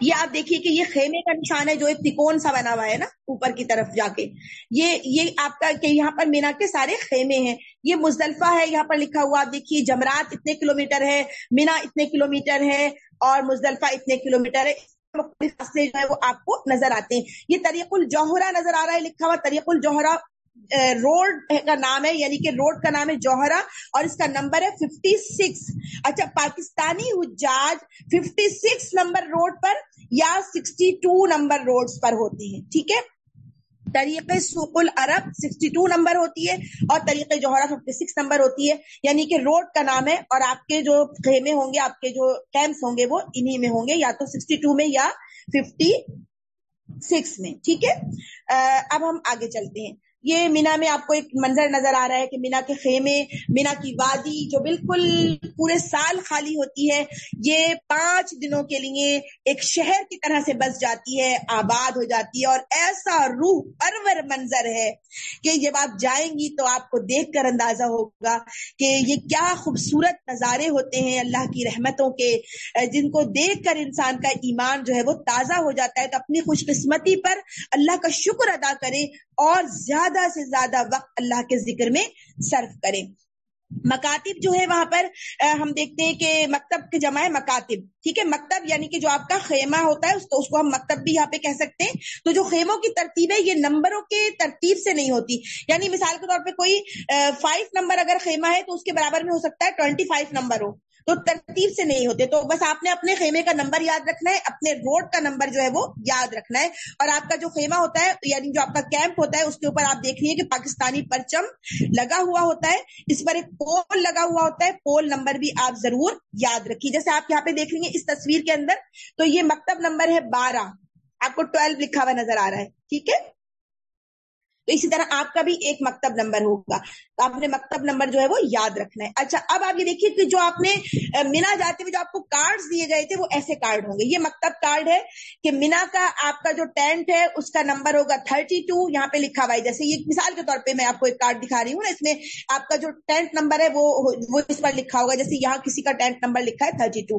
یہ آپ دیکھیے کہ یہ خیمے کا نشان ہے، جو ایک تکون سا بنا ہوا ہے نا، اوپر کی طرف جا کے۔ یہ یہ آپ کا کہ یہاں پر مینا کے سارے خیمے ہیں۔ یہ مزدلفہ ہے، یہاں پر لکھا ہوا، آپ دیکھیے، جمرات اتنے کلومیٹر ہے، مینا اتنے کلومیٹر ہے اور مزدلفہ اتنے کلومیٹر ہے۔ اس مختلف فاصلے جو ہے وہ آپ کو نظر آتے ہیں۔ یہ طریق الجوہرا نظر آ رہا ہے، لکھا ہوا طریق الجوہرا روڈ کا نام ہے یعنی کہ روڈ کا نام ہے جوہرا اور اس کا نمبر ہے ففٹی سکس اچھا پاکستانی حجاج ففٹی سکس نمبر روڈ پر یا سکسٹی ٹو نمبر روڈ پر ہوتے ہیں، ٹھیک ہے؟ طریق سوق العرب 62 نمبر ہوتی ہے اور طریق جوہرا 56 نمبر ہوتی ہے یعنی کہ روڈ کا نام ہے اور آپ کے جو خیمے ہوں گے، آپ کے جو کیمپس ہوں گے، وہ انہی میں ہوں گے، یا تو 62 میں یا 56 میں، ٹھیک ہے؟ اب ہم آگے چلتے ہیں۔ یہ مینا میں آپ کو ایک منظر نظر آ رہا ہے کہ مینا کے خیمے، مینا کی وادی جو بالکل پورے سال خالی ہوتی ہے، یہ پانچ دنوں کے لیے ایک شہر کی طرح سے بس جاتی ہے، آباد ہو جاتی ہے اور ایسا روح پرور منظر ہے کہ جب آپ جائیں گی تو آپ کو دیکھ کر اندازہ ہوگا کہ یہ کیا خوبصورت نظارے ہوتے ہیں اللہ کی رحمتوں کے، جن کو دیکھ کر انسان کا ایمان جو ہے وہ تازہ ہو جاتا ہے تو اپنی خوش قسمتی پر اللہ کا شکر ادا کرے اور زیادہ سے زیادہ وقت اللہ کے ذکر میں صرف کریں۔ مکاتب جو ہے وہاں پر ہم دیکھتے ہیں کہ مکتب کے جمع ہے مکاتب، ٹھیک ہے؟ مکتب یعنی کہ جو آپ کا خیمہ ہوتا ہے، اس کو اس کو ہم مکتب بھی یہاں پہ کہہ سکتے ہیں۔ تو جو خیموں کی ترتیب ہے، یہ نمبروں کے ترتیب سے نہیں ہوتی۔ یعنی مثال کے طور پہ کوئی فائیو نمبر اگر خیمہ ہے تو اس کے برابر میں ہو سکتا ہے ٹوینٹی فائیو نمبر ہو۔ تو ترتیب سے نہیں ہوتے۔ تو بس آپ نے اپنے خیمے کا نمبر یاد رکھنا ہے، اپنے روڈ کا نمبر جو ہے وہ یاد رکھنا ہے۔ اور آپ کا جو خیمہ ہوتا ہے یعنی جو آپ کا کیمپ ہوتا ہے، اس کے اوپر آپ دیکھ لیے کہ پاکستانی پرچم لگا ہوا ہوتا ہے۔ اس پر ایک پول لگا ہوا ہوتا ہے۔ پول نمبر بھی آپ ضرور یاد رکھیے جیسے آپ یہاں پہ دیکھ لیں گے اس تصویر کے اندر، تو یہ مکتب نمبر ہے بارہ۔ آپ کو ٹویلو لکھا ہوا نظر آ رہا ہے، ٹھیک ہے؟ تو اسی طرح آپ کا بھی ایک مکتب نمبر ہوگا۔ تو آپ نے مکتب نمبر جو ہے وہ یاد رکھنا ہے۔ اچھا اب آپ یہ دیکھیے کہ جو آپ نے مینا جاتے ہوئے جو آپ کو کارڈ دیے گئے تھے، وہ ایسے کارڈ ہوں گے۔ یہ مکتب کارڈ ہے کہ مینا کا آپ کا جو ٹینٹ ہے، اس کا نمبر ہوگا تھرٹی ٹو یہاں پہ لکھا ہوا ہے، جیسے یہ مثال کے طور پہ میں آپ کو ایک کارڈ دکھا رہی ہوں نا، اس میں آپ کا جو ٹینٹ نمبر ہے، وہ وہ اس پر لکھا ہوگا۔ جیسے یہاں کسی کا ٹینٹ نمبر لکھا ہے تھرٹی ٹو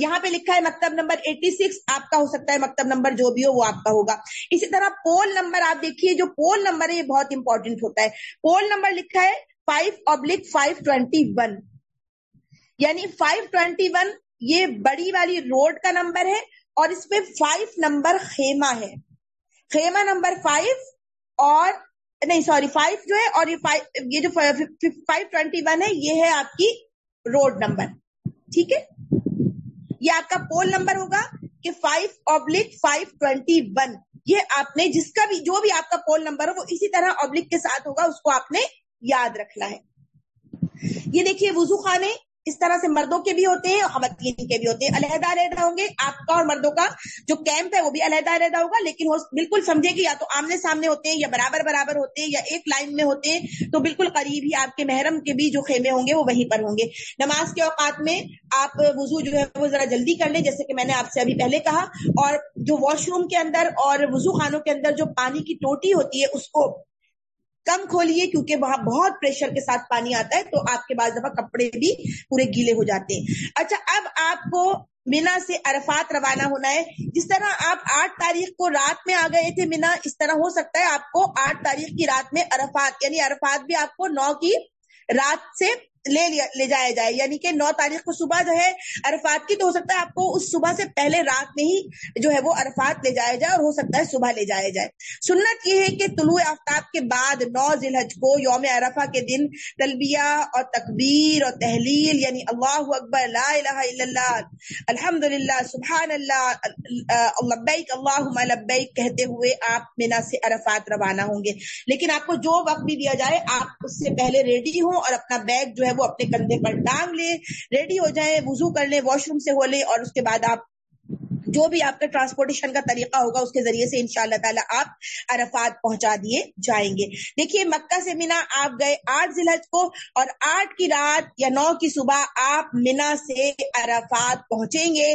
یہاں پہ لکھا ہے مکتب نمبر ایٹی سکس آپ کا ہو سکتا ہے مکتب نمبر جو بھی ہو، وہ آپ کا ہوگا۔ اسی طرح پول نمبر آپ دیکھیے، جو پول نمبر ہے یہ بہت امپورٹنٹ ہوتا ہے۔ پول نمبر لکھا ہے five oblique five twenty one یعنی فائیو ٹوینٹی ون یہ بڑی والی روڈ کا نمبر ہے اور اس میں فائیو نمبر خیمہ ہے۔ خیمہ نمبر فائیو اور، نہیں سوری فائیو جو ہے اور یہ جو فائیو ٹوینٹی ون ہے، یہ ہے آپ کی روڈ نمبر ٹھیک ہے؟ یہ آپ کا پول نمبر ہوگا۔ کہ five oblique five twenty one یہ آپ نے جس کا بھی جو بھی آپ کا پول نمبر ہو وہ اسی طرح ابلک کے ساتھ ہوگا، اس کو آپ نے یاد رکھنا ہے۔ یہ دیکھیے، وضو خانے اس طرح سے مردوں کے بھی ہوتے ہیں اور خواتین کے بھی ہوتے ہیں۔ علیحدہ علیحدہ ہوں گے آپ کا اور مردوں کا جو کیمپ ہے وہ بھی علیحدہ علیحدہ ہوگا، لیکن بالکل سمجھے کہ یا تو آمنے سامنے ہوتے ہیں یا برابر برابر ہوتے ہیں یا ایک لائن میں ہوتے ہیں، تو بالکل قریب ہی آپ کے محرم کے بھی جو خیمے ہوں گے وہ وہیں پر ہوں گے۔ نماز کے اوقات میں آپ وضو جو ہے وہ ذرا جلدی کر لیں، جیسے کہ میں نے آپ سے ابھی پہلے کہا، اور جو واش روم کے اندر اور وضو خانوں کے اندر جو پانی کی ٹوٹی ہوتی ہے، اس کو کم کھولیے کیونکہ وہاں بہت پریشر کے ساتھ پانی آتا ہے تو آپ کے بعض دفعہ کپڑے بھی پورے گیلے ہو جاتے ہیں۔ اچھا اب آپ کو مینا سے عرفات روانہ ہونا ہے۔ جس طرح آپ آٹھ تاریخ کو رات میں آ گئے تھے مینا، اس طرح ہو سکتا ہے آپ کو آٹھ تاریخ کی رات میں عرفات یعنی عرفات بھی آپ کو نو کی رات سے لے لے جایا جائے۔ یعنی کہ نو تاریخ کو صبح جو ہے عرفات کی، تو ہو سکتا ہے آپ کو اس صبح سے پہلے رات میں ہی جو ہے وہ عرفات لے جایا جائے اور ہو سکتا ہے صبح لے جایا جائے۔ سنت یہ ہے کہ طلوع آفتاب کے بعد نو ذی کو یوم عرفہ کے دن تلبیہ اور تکبیر اور تحلیل یعنی اللہ اکبر، لا الہ الا اللہ الحمد للہ سبحان اللہ لبیک اللہ لبیک کہتے ہوئے آپ مینا سے عرفات روانہ ہوں گے۔ لیکن آپ کو جو وقت بھی دیا جائے، آپ اس سے پہلے ریڈی ہوں اور اپنا بیگ جو ہے وہ اپنے کندھے پر ٹانگ لے، ریڈی ہو جائیں، وضو کر لیں، واش روم سے ہو لے اور اس کے بعد آپ جو بھی آپ کا ٹرانسپورٹیشن کا طریقہ ہوگا، اس کے ذریعے سے ان شاء اللہ تعالیٰ آپ عرفات پہنچا دیے جائیں گے۔ دیکھیے، مکہ سے مینا آپ گئے آٹھ ضلع کو اور آٹھ کی رات یا نو کی صبح آپ مینا سے عرفات پہنچیں گے۔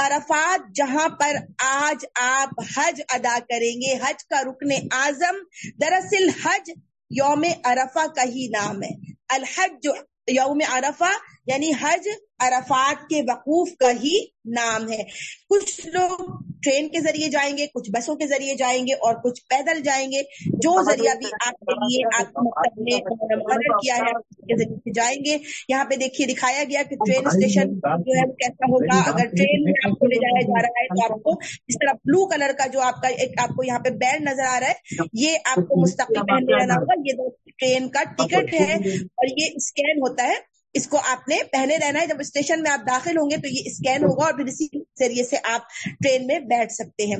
عرفات جہاں پر آج آپ حج ادا کریں گے، حج کا رکن اعظم، دراصل حج یوم عرفہ کا ہی نام ہے۔ الحج یوم عرفہ یعنی حج عرفات کے وقوف کا ہی نام ہے۔ کچھ لوگ ٹرین کے ذریعے جائیں گے کچھ بسوں کے ذریعے جائیں گے اور کچھ پیدل جائیں گے۔ جو ذریعہ بھی آپ کے لیے آپ نے مقرر کیا ہے کے ذریعے سے جائیں گے۔ یہاں پہ دیکھیے دکھایا گیا کہ ٹرین اسٹیشن جو ہے کیسا ہوگا؟ اگر ٹرین میں آپ کو لے جایا جا رہا ہے تو آپ کو اس طرح بلو کلر کا جو آپ کا ایک آپ کو یہاں پہ بینڈ نظر آ رہا ہے یہ آپ کو مستقل پہن لینا ہوگا یہ ٹرین کا ٹکٹ ہے اور یہ اسکین ہوتا ہے۔ اس کو آپ نے پہلے رہنا ہے جب اسٹیشن میں آپ داخل ہوں گے تو یہ اسکین ہوگا اور پھر اسی ذریعے سے آپ ٹرین میں بیٹھ سکتے ہیں۔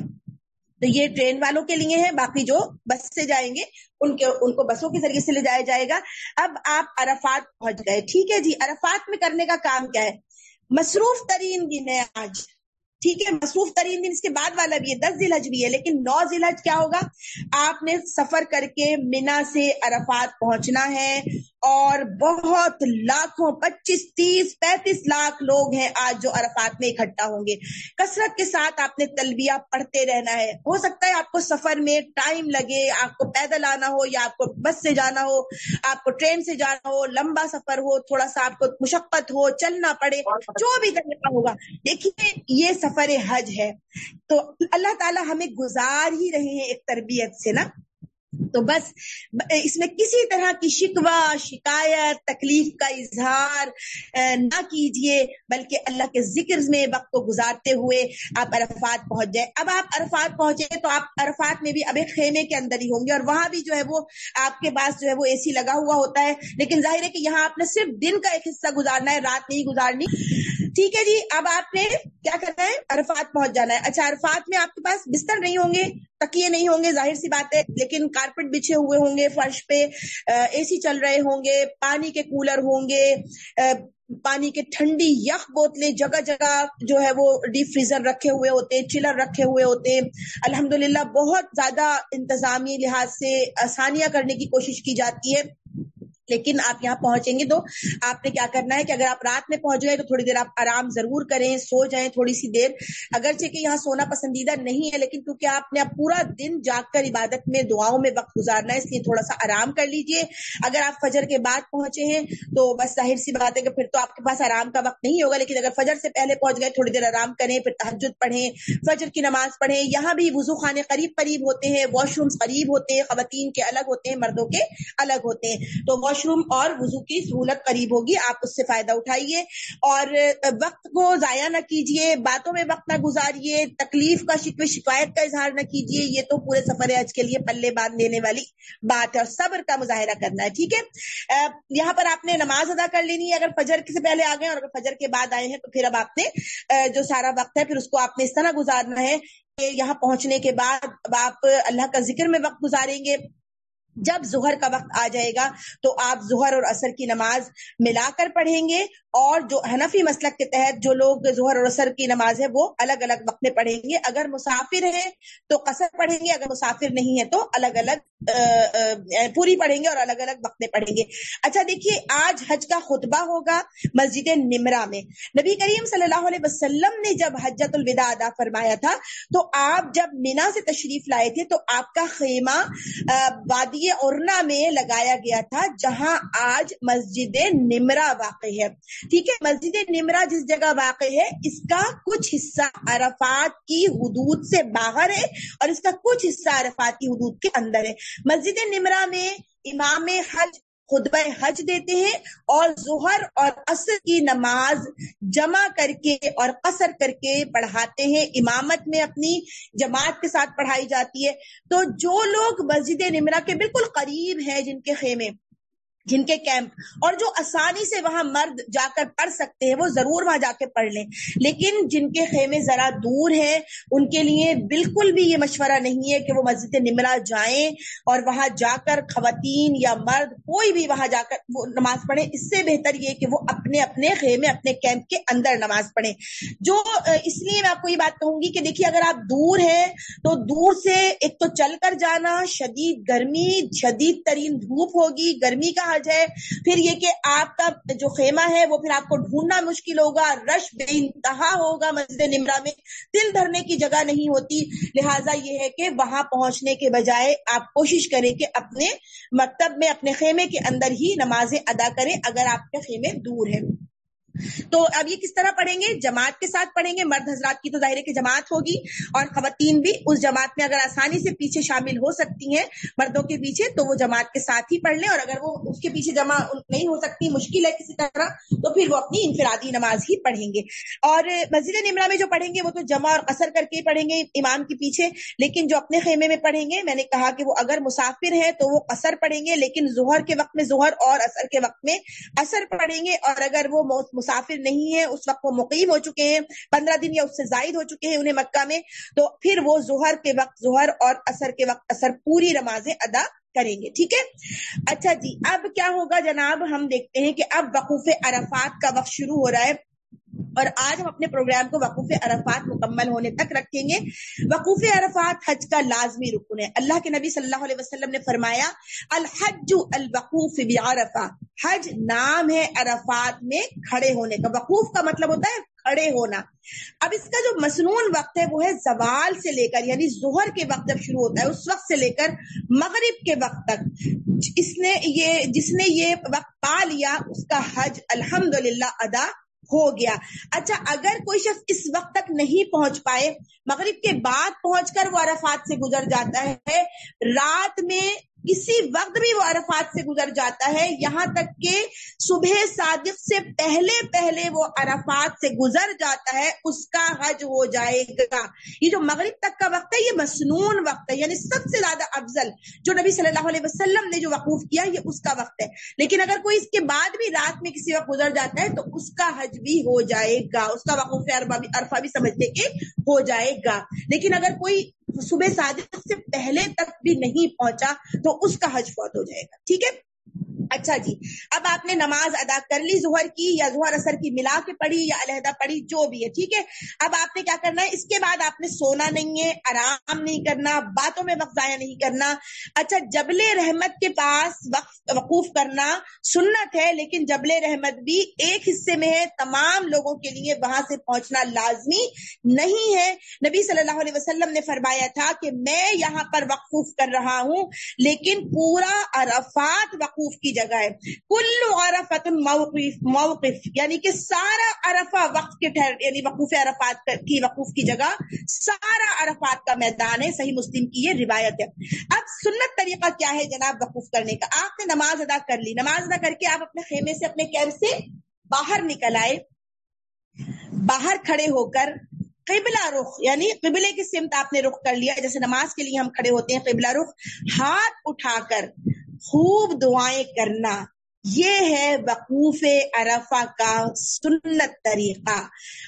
تو یہ ٹرین والوں کے لیے ہے باقی جو بس سے جائیں گے، ان کے، ان کو بسوں کے ذریعے سے لے جایا جائے گا۔ اب آپ عرفات پہنچ گئے، ٹھیک ہے جی؟ عرفات میں کرنے کا کام کیا ہے؟ مصروف ترین دن ہے آج۔ ٹھیک ہے، مصروف ترین دن، اس کے بعد والا بھی ہے، دس ذیل بھی ہے، لیکن نو ذیل کیا ہوگا؟ آپ نے سفر کر کے مینا سے عرفات پہنچنا ہے۔ اور بہت لاکھوں، پچیس، تیس، پینتیس لاکھ لوگ ہیں آج جو عرفات میں اکٹھا ہوں گے۔ کثرت کے ساتھ آپ نے تلبیہ پڑھتے رہنا ہے۔ ہو سکتا ہے آپ کو سفر میں ٹائم لگے، آپ کو پیدل آنا ہو یا آپ کو بس سے جانا ہو، آپ کو ٹرین سے جانا ہو، لمبا سفر ہو، تھوڑا سا آپ کو مشقت ہو، چلنا پڑے، جو بھی طریقہ ہوگا۔ دیکھیے، یہ سفر حج ہے۔ تو اللہ تعالیٰ ہمیں گزار ہی رہے ہیں ایک تربیت سے، نا؟ تو بس، اس میں کسی طرح کی شکوہ، شکایت، تکلیف کا اظہار نہ کیجیے، بلکہ اللہ کے ذکر میں وقت کو گزارتے ہوئے آپ عرفات پہنچ جائیں۔ اب آپ عرفات پہنچے تو آپ عرفات میں بھی اب خیمے کے اندر ہی ہوں گے اور وہاں بھی جو ہے وہ آپ کے پاس جو ہے وہ اے سی لگا ہوا ہوتا ہے۔ لیکن ظاہر ہے کہ یہاں آپ نے صرف دن کا ایک حصہ گزارنا ہے، رات نہیں گزارنی۔ ٹھیک ہے جی اب آپ نے کیا کرنا ہے؟ عرفات پہنچ جانا ہے۔ اچھا عرفات میں آپ کے پاس بستر نہیں ہوں گے۔ تکیے نہیں ہوں گے، ظاہر سی بات ہے، لیکن کارپیٹ بچھے ہوئے ہوں گے، فرش پہ اے سی چل رہے ہوں گے، پانی کے کولر ہوں گے پانی کے ٹھنڈی یخ بوتلیں جگہ جگہ جو ہے وہ ڈیپ فریزر رکھے ہوئے ہوتے ہیں چلر رکھے ہوئے ہوتے ہیں۔ الحمدللہ بہت زیادہ انتظامی لحاظ سے آسانیاں کرنے کی کوشش کی جاتی ہے۔ لیکن آپ یہاں پہنچیں گے تو آپ نے کیا کرنا ہے کہ اگر آپ رات میں پہنچ گئے تو تھوڑی دیر آپ آرام ضرور کریں، سو جائیں تھوڑی سی دیر۔ اگرچہ کہ یہاں سونا پسندیدہ نہیں ہے، لیکن کیونکہ آپ نے پورا دن جاگ کر عبادت میں، دعاؤں میں وقت گزارنا ہے، اس لیے تھوڑا سا آرام کر لیجیے۔ اگر آپ فجر کے بعد پہنچے ہیں تو بس ظاہر سی بات ہے کہ پھر تو آپ کے پاس آرام کا وقت نہیں ہوگا، لیکن اگر فجر سے پہلے پہنچ گئے، تھوڑی دیر آرام کریں، پھر تحجد پڑھیں، فجر کی نماز پڑھیں۔ یہاں بھی وضو خانے قریب قریب ہوتے ہیں، واش رومس قریب ہوتے ہیں، خواتین کے الگ ہوتے ہیں، مردوں کے الگ ہوتے ہیں۔ تو واش روم اور وضو کی سہولت قریب ہوگی، آپ اس سے فائدہ اٹھائیے اور وقت کو ضائع نہ کیجیے، باتوں میں وقت نہ گزاریے، تکلیف کا شکو شکایت کا اظہار نہ کیجیے، یہ تو پورے سفر حج کے لیے پلے باندھ دینے والی بات ہے اور صبر کا مظاہرہ کرنا ہے، ٹھیک ہے؟ یہاں پر آپ نے نماز ادا کر لینی ہے، اگر فجر سے پہلے آ گئے اور اگر فجر کے بعد آئے ہیں تو پھر اب آپ نے جو سارا وقت ہے پھر اس کو آپ نے اس طرح گزارنا ہے کہ یہاں پہنچنے کے بعد اب آپ اللہ کا ذکر میں وقت گزاریں گے۔ جب ظہر کا وقت آ جائے گا تو آپ ظہر اور اثر کی نماز ملا کر پڑھیں گے اور جو حنفی مسلک کے تحت جو لوگ ظہر اور اثر کی نماز ہے، وہ الگ الگ وقت میں پڑھیں گے۔ اگر مسافر ہے تو قصر پڑھیں گے، اگر مسافر نہیں ہے تو الگ الگ یعنی پوری پڑھیں گے اور الگ الگ وقت میں پڑھیں گے۔ اچھا دیکھیے، آج حج کا خطبہ ہوگا مسجد نمرا میں۔ نبی کریم صلی اللہ علیہ وسلم نے جب حجت الوداع ادا فرمایا تھا، تو آپ جب مینا سے تشریف لائے تھے، تو آپ کا خیمہ وادی ارنا میں لگایا گیا تھا، جہاں آج مسجد نمرا واقع ہے۔ ٹھیک ہے، مسجد نمرا جس جگہ واقع ہے، اس کا کچھ حصہ عرفات کی حدود سے باہر ہے اور اس کا کچھ حصہ عرفات کی حدود کے اندر ہے۔ مسجد نمرا میں امام حج خطبہ حج دیتے ہیں اور ظہر اور عصر کی نماز جمع کر کے اور قصر کر کے پڑھاتے ہیں۔ امامت میں اپنی جماعت کے ساتھ پڑھائی جاتی ہے۔ تو جو لوگ مسجد نمرا کے بالکل قریب ہیں، جن کے خیمے جن کے کیمپ، اور جو آسانی سے وہاں مرد جا کر پڑھ سکتے ہیں، وہ ضرور وہاں جا کے پڑھ لیں۔ لیکن جن کے خیمے ذرا دور ہیں، ان کے لیے بالکل بھی یہ مشورہ نہیں ہے کہ وہ مسجد نمرا جائیں اور وہاں جا کر خواتین یا مرد کوئی بھی وہاں جا کر وہ نماز پڑھیں۔ اس سے بہتر یہ کہ وہ اپنے اپنے خیمے، اپنے کیمپ کے اندر نماز پڑھیں۔ جو اس لیے میں آپ کو یہ بات کہوں گی کہ دیکھیے، اگر آپ دور ہیں تو دور سے ایک تو چل کر جانا، شدید گرمی، شدید ترین دھوپ ہوگی، گرمی کا حج ہے۔ پھر یہ کہ آپ کا جو خیمہ ہے وہ پھر آپ کو ڈھونڈنا مشکل ہوگا، رش بے انتہا ہوگا مسجد نمرا میں۔ دل دھرنے کی جگہ نہیں ہوتی۔ لہٰذا یہ ہے کہ وہاں پہنچنے کے بجائے آپ کوشش کریں کہ اپنے مکتب میں، اپنے خیمے کے اندر ہی نمازیں ادا کریں، اگر آپ کے خیمے دور ہیں۔ تو اب یہ کس طرح پڑھیں گے؟ جماعت کے ساتھ پڑھیں گے۔ مرد حضرات کی تو ظاہر کی جماعت ہوگی اور خواتین بھی اس جماعت میں اگر آسانی سے پیچھے شامل ہو سکتی ہیں مردوں کے پیچھے تو وہ جماعت کے ساتھ ہی پڑھ لیں اور اگر وہ اس کے پیچھے جمع نہیں ہو سکتی، مشکل ہے کسی طرح، تو پھر وہ اپنی انفرادی نماز ہی پڑھیں گے۔ اور مسجد نمرہ میں جو پڑھیں گے وہ تو جمع اور اثر کر کے پڑھیں گے امام کے پیچھے، لیکن جو اپنے خیمے میں پڑھیں گے، میں نے کہا کہ وہ اگر مسافر ہے تو وہ اثر پڑھیں گے، لیکن ظہر کے وقت میں، ظہر اور اثر کے وقت میں اثر پڑھیں گے اور اگر وہ مسافر نہیں ہے اس وقت وہ مقیم ہو چکے ہیں، پندرہ دن یا اس سے زائد ہو چکے ہیں انہیں مکہ میں، تو پھر وہ ظہر کے وقت، ظہر اور اثر کے وقت اثر پوری نمازیں ادا کریں گے، ٹھیک ہے؟ اچھا جی اب کیا ہوگا جناب؟ ہم دیکھتے ہیں کہ اب وقوف عرفات کا وقت شروع ہو رہا ہے۔ اور آج ہم اپنے پروگرام کو وقوف عرفات مکمل ہونے تک رکھیں گے۔ وقوف عرفات حج کا لازمی رکن ہے۔ اللہ کے نبی صلی اللہ علیہ وسلم نے فرمایا، الحج الوقوف بعرفہ۔ حج نام ہے عرفات میں کھڑے ہونے کا۔ وقوف کا مطلب ہوتا ہے کھڑے ہونا۔ اب اس کا جو مسنون وقت ہے، وہ ہے زوال سے لے کر یعنی ظہر کے وقت جب شروع ہوتا ہے، اس وقت سے لے کر مغرب کے وقت تک۔ اس نے یہ، جس نے یہ وقت پا لیا، اس کا حج الحمد ادا ہو گیا۔ اچھا اگر کوئی شخص اس وقت تک نہیں پہنچ پائے، مغرب کے بعد پہنچ کر وہ عرفات سے گزر جاتا ہے، رات میں کسی وقت بھی وہ عرفات سے گزر جاتا ہے، یہاں تک کہ صبح صادق سے پہلے پہلے وہ عرفات سے گزر جاتا ہے، اس کا حج ہو جائے گا۔ یہ جو مغرب تک کا وقت ہے، یہ مسنون وقت ہے یعنی سب سے زیادہ افضل جو نبی صلی اللہ علیہ وسلم نے جو وقوف کیا، یہ اس کا وقت ہے۔ لیکن اگر کوئی اس کے بعد بھی رات میں کسی وقت گزر جاتا ہے، تو اس کا حج بھی ہو جائے گا، اس کا وقوف عرفہ بھی سمجھتے کہ ہو جائے گا۔ لیکن اگر کوئی صبح صادق سے پہلے تک بھی نہیں پہنچا تو اس کا حج فوت ہو جائے گا۔ ٹھیک ہے؟ اچھا جی۔ اب آپ نے نماز ادا کر لی، ظہر کی یا ظہر اثر کی ملا کے پڑھی یا علیحدہ پڑھی، جو بھی ہے، ٹھیک ہے؟ اب آپ نے کیا کرنا ہے؟ اس کے بعد آپ نے سونا نہیں ہے، آرام نہیں کرنا، باتوں میں وقت ضائع نہیں کرنا۔ اچھا جبل رحمت کے پاس وقف، وقوف کرنا سنت ہے، لیکن جبل رحمت بھی ایک حصے میں ہے۔ تمام لوگوں کے لیے وہاں سے پہنچنا لازمی نہیں ہے۔ نبی صلی اللہ علیہ وسلم نے فرمایا تھا کہ میں یہاں پر وقوف کر رہا ہوں، لیکن پورا عرفات وقوف کی جگہ جگہ ہے۔ کل عرفت موقف موقف یعنی کہ سارا عرفہ وقف کے ٹھہر یعنی وقوف عرفات کی وقوف کی جگہ، سارا عرفات کا میدان ہے۔ صحیح مسلم کی یہ روایت ہے۔ اب سنت طریقہ کیا ہے جناب وقوف کرنے کا؟ آپ نے نماز ادا کر لی۔ نماز ادا کر کے آپ اپنے خیمے سے اپنے کیمپ سے باہر نکل آئے۔ باہر کھڑے ہو کر قبلہ رخ یعنی قبلے کی سمت آپ نے رخ کر لیا۔ جیسے نماز کے لیے ہم کھڑے ہوتے ہیں قبلہ رخ، ہاتھ اٹھا کر خوب دعائیں کرنا یہ ہے وقوف عرفہ کا سنت طریقہ۔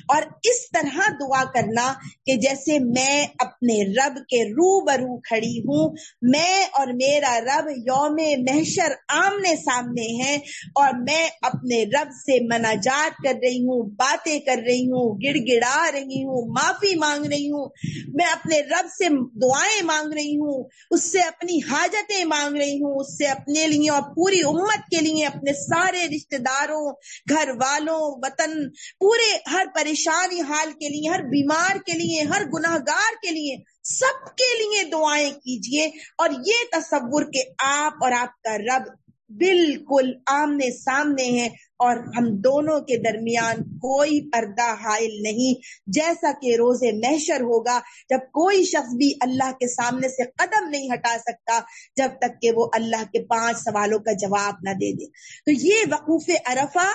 اور اس طرح دعا کرنا کہ جیسے میں اپنے رب کے رو برو کھڑی ہوں، میں اور میرا رب یوم محشر آمنے سامنے ہے اور میں اپنے رب سے مناجات کر رہی ہوں، باتیں کر رہی ہوں گڑ گڑا رہی ہوں، معافی مانگ رہی ہوں، میں اپنے رب سے دعائیں مانگ رہی ہوں، اس سے اپنی حاجتیں مانگ رہی ہوں، اس سے اپنے لیے اور پوری امت کے لیے اپنے سارے رشتے داروں، گھر والوں، وطن، پورے ہر پریشانی حال کے لیے، ہر بیمار کے لیے، ہر گناہ گار کے لیے سب کے لیے دعائیں کیجیے اور یہ تصور کہ آپ اور آپ کا رب بالکل آمنے سامنے ہیں۔ اور ہم دونوں کے درمیان کوئی پردہ حائل نہیں۔ جیسا کہ روز محشر ہوگا، جب کوئی شخص بھی اللہ کے سامنے سے قدم نہیں ہٹا سکتا، جب تک کہ وہ اللہ کے پانچ سوالوں کا جواب نہ دے دے۔ تو یہ وقوف عرفہ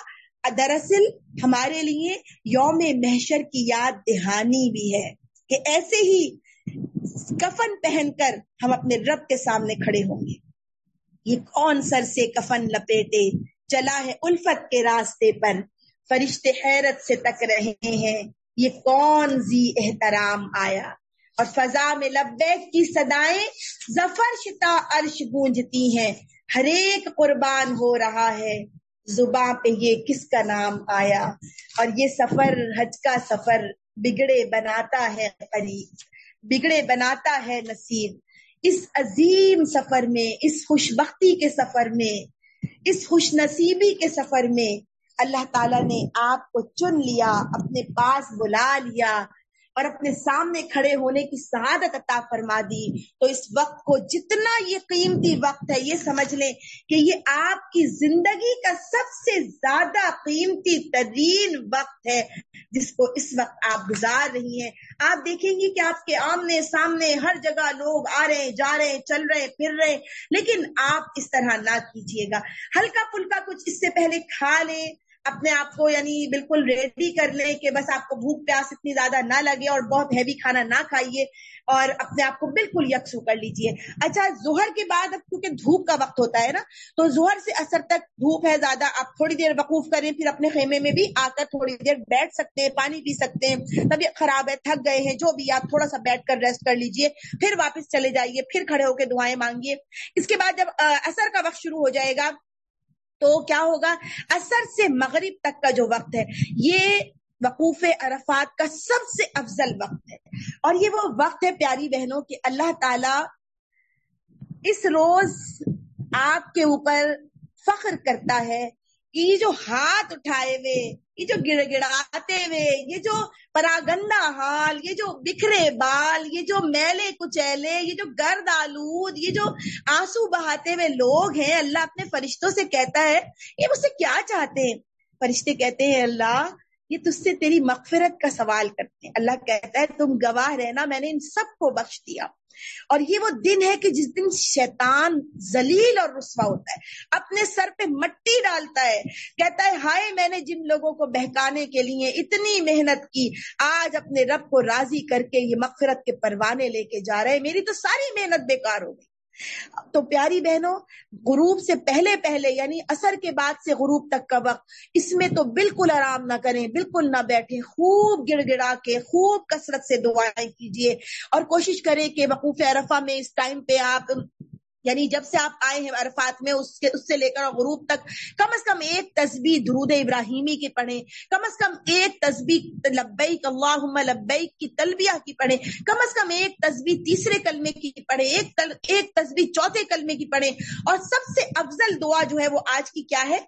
دراصل ہمارے لیے یوم محشر کی یاد دہانی بھی ہے کہ ایسے ہی کفن پہن کر ہم اپنے رب کے سامنے کھڑے ہوں گے۔ یہ کون سر سے کفن لپیٹے؟ چلا ہے الفت کے راستے پر۔ فرشتے حیرت سے تک رہے ہیں، یہ کون زی احترام آیا؟ اور فضا میں لبیک کی صدایں زفر شتا عرش گونجتی ہیں۔ ہر ایک قربان ہو رہا ہے۔ زباں پہ یہ کس کا نام آیا؟ اور یہ سفر، حج کا سفر بگڑے بناتا ہے قریب، بگڑے بناتا ہے نصیب۔ اس عظیم سفر میں، اس خوش بختی کے سفر میں اس خوش نصیبی کے سفر میں اللہ تعالیٰ نے آپ کو چن لیا، اپنے پاس بلا لیا اور اپنے سامنے کھڑے ہونے کی سعادت عطا فرما دی۔ تو اس وقت کو جتنا یہ قیمتی وقت ہے، یہ سمجھ لیں کہ یہ آپ کی زندگی کا سب سے زیادہ قیمتی ترین وقت ہے جس کو اس وقت آپ گزار رہی ہیں۔ آپ دیکھیں گی کہ آپ کے آمنے سامنے ہر جگہ لوگ آ رہے ہیں، جا رہے ہیں، چل رہے ہیں، پھر رہے ہیں۔ لیکن آپ اس طرح نہ کیجیے گا۔ ہلکا پھلکا کچھ اس سے پہلے کھا لیں۔ اپنے آپ کو یعنی بالکل ریڈی کر لیں کہ بس آپ کو بھوک پیاس اتنی زیادہ نہ لگے اور بہت ہیوی کھانا نہ کھائیے اور اپنے آپ کو بالکل یکسو کر لیجیے۔ اچھا زہر کے بعد اب کیونکہ دھوپ کا وقت ہوتا ہے نا، تو زہر سے اثر تک دھوپ ہے زیادہ، آپ تھوڑی دیر وقوف کریں، پھر اپنے خیمے میں بھی آ کر تھوڑی دیر بیٹھ سکتے ہیں، پانی پی سکتے ہیں۔ طبیعت خراب ہے، تھک گئے ہیں، جو بھی آپ تھوڑا سا بیٹھ کر ریسٹ کر لیجیے، پھر واپس چلے جائیے، پھر کھڑے ہو کے دعائیں مانگیے۔ اس کے بعد جب اثر کا وقت شروع ہو جائے گا تو کیا ہوگا؟ اثر سے مغرب تک کا جو وقت ہے، یہ وقوف عرفات کا سب سے افضل وقت ہے۔ اور یہ وہ وقت ہے پیاری بہنوں کہ اللہ تعالی اس روز آپ کے اوپر فخر کرتا ہے کہ یہ جو ہاتھ اٹھائے ہوئے یہ جو گڑ گڑاتے ہوئے یہ جو پراگندا حال، یہ جو بکھرے بال، یہ جو میلے کچیلے، یہ جو گرد آلود، یہ جو آنسو بہاتے ہوئے لوگ ہیں، اللہ اپنے فرشتوں سے کہتا ہے، یہ مجھ سے کیا چاہتے ہیں؟ فرشتے کہتے ہیں، اللہ، یہ تج سے تیری مغفرت کا سوال کرتے ہیں۔ اللہ کہتا ہے، تم گواہ رہنا، میں نے ان سب کو بخش دیا۔ اور یہ وہ دن ہے کہ جس دن شیطان ذلیل اور رسوا ہوتا ہے، اپنے سر پہ مٹی ڈالتا ہے، کہتا ہے، ہائے، میں نے جن لوگوں کو بہکانے کے لیے اتنی محنت کی، آج اپنے رب کو راضی کر کے یہ مغفرت کے پروانے لے کے جا رہے میری تو ساری محنت بیکار ہو گئی۔ تو پیاری بہنوں، غروب سے پہلے پہلے یعنی اثر کے بعد سے غروب تک کا وقت، اس میں تو بالکل آرام نہ کریں، بالکل نہ بیٹھیں، خوب گڑ گڑا کے، خوب کثرت سے دعائیں کیجیے اور کوشش کریں کہ وقوف عرفہ میں اس ٹائم پہ آپ یعنی جب سے آپ آئے ہیں عرفات میں، اس کے، اس سے لے کر غروب تک، کم از کم ایک تصویر درود ابراہیمی کی پڑھیں، کم از کم ایک تسبیح لبیک اللہم لبیک کی تلبیہ کی پڑھیں، کم از کم ایک تسبیح تیسرے کلمے کی پڑھیں، ایک ایک تسبیح چوتھے کلمے کی پڑھیں، اور سب سے افضل دعا جو ہے وہ آج کی کیا ہے؟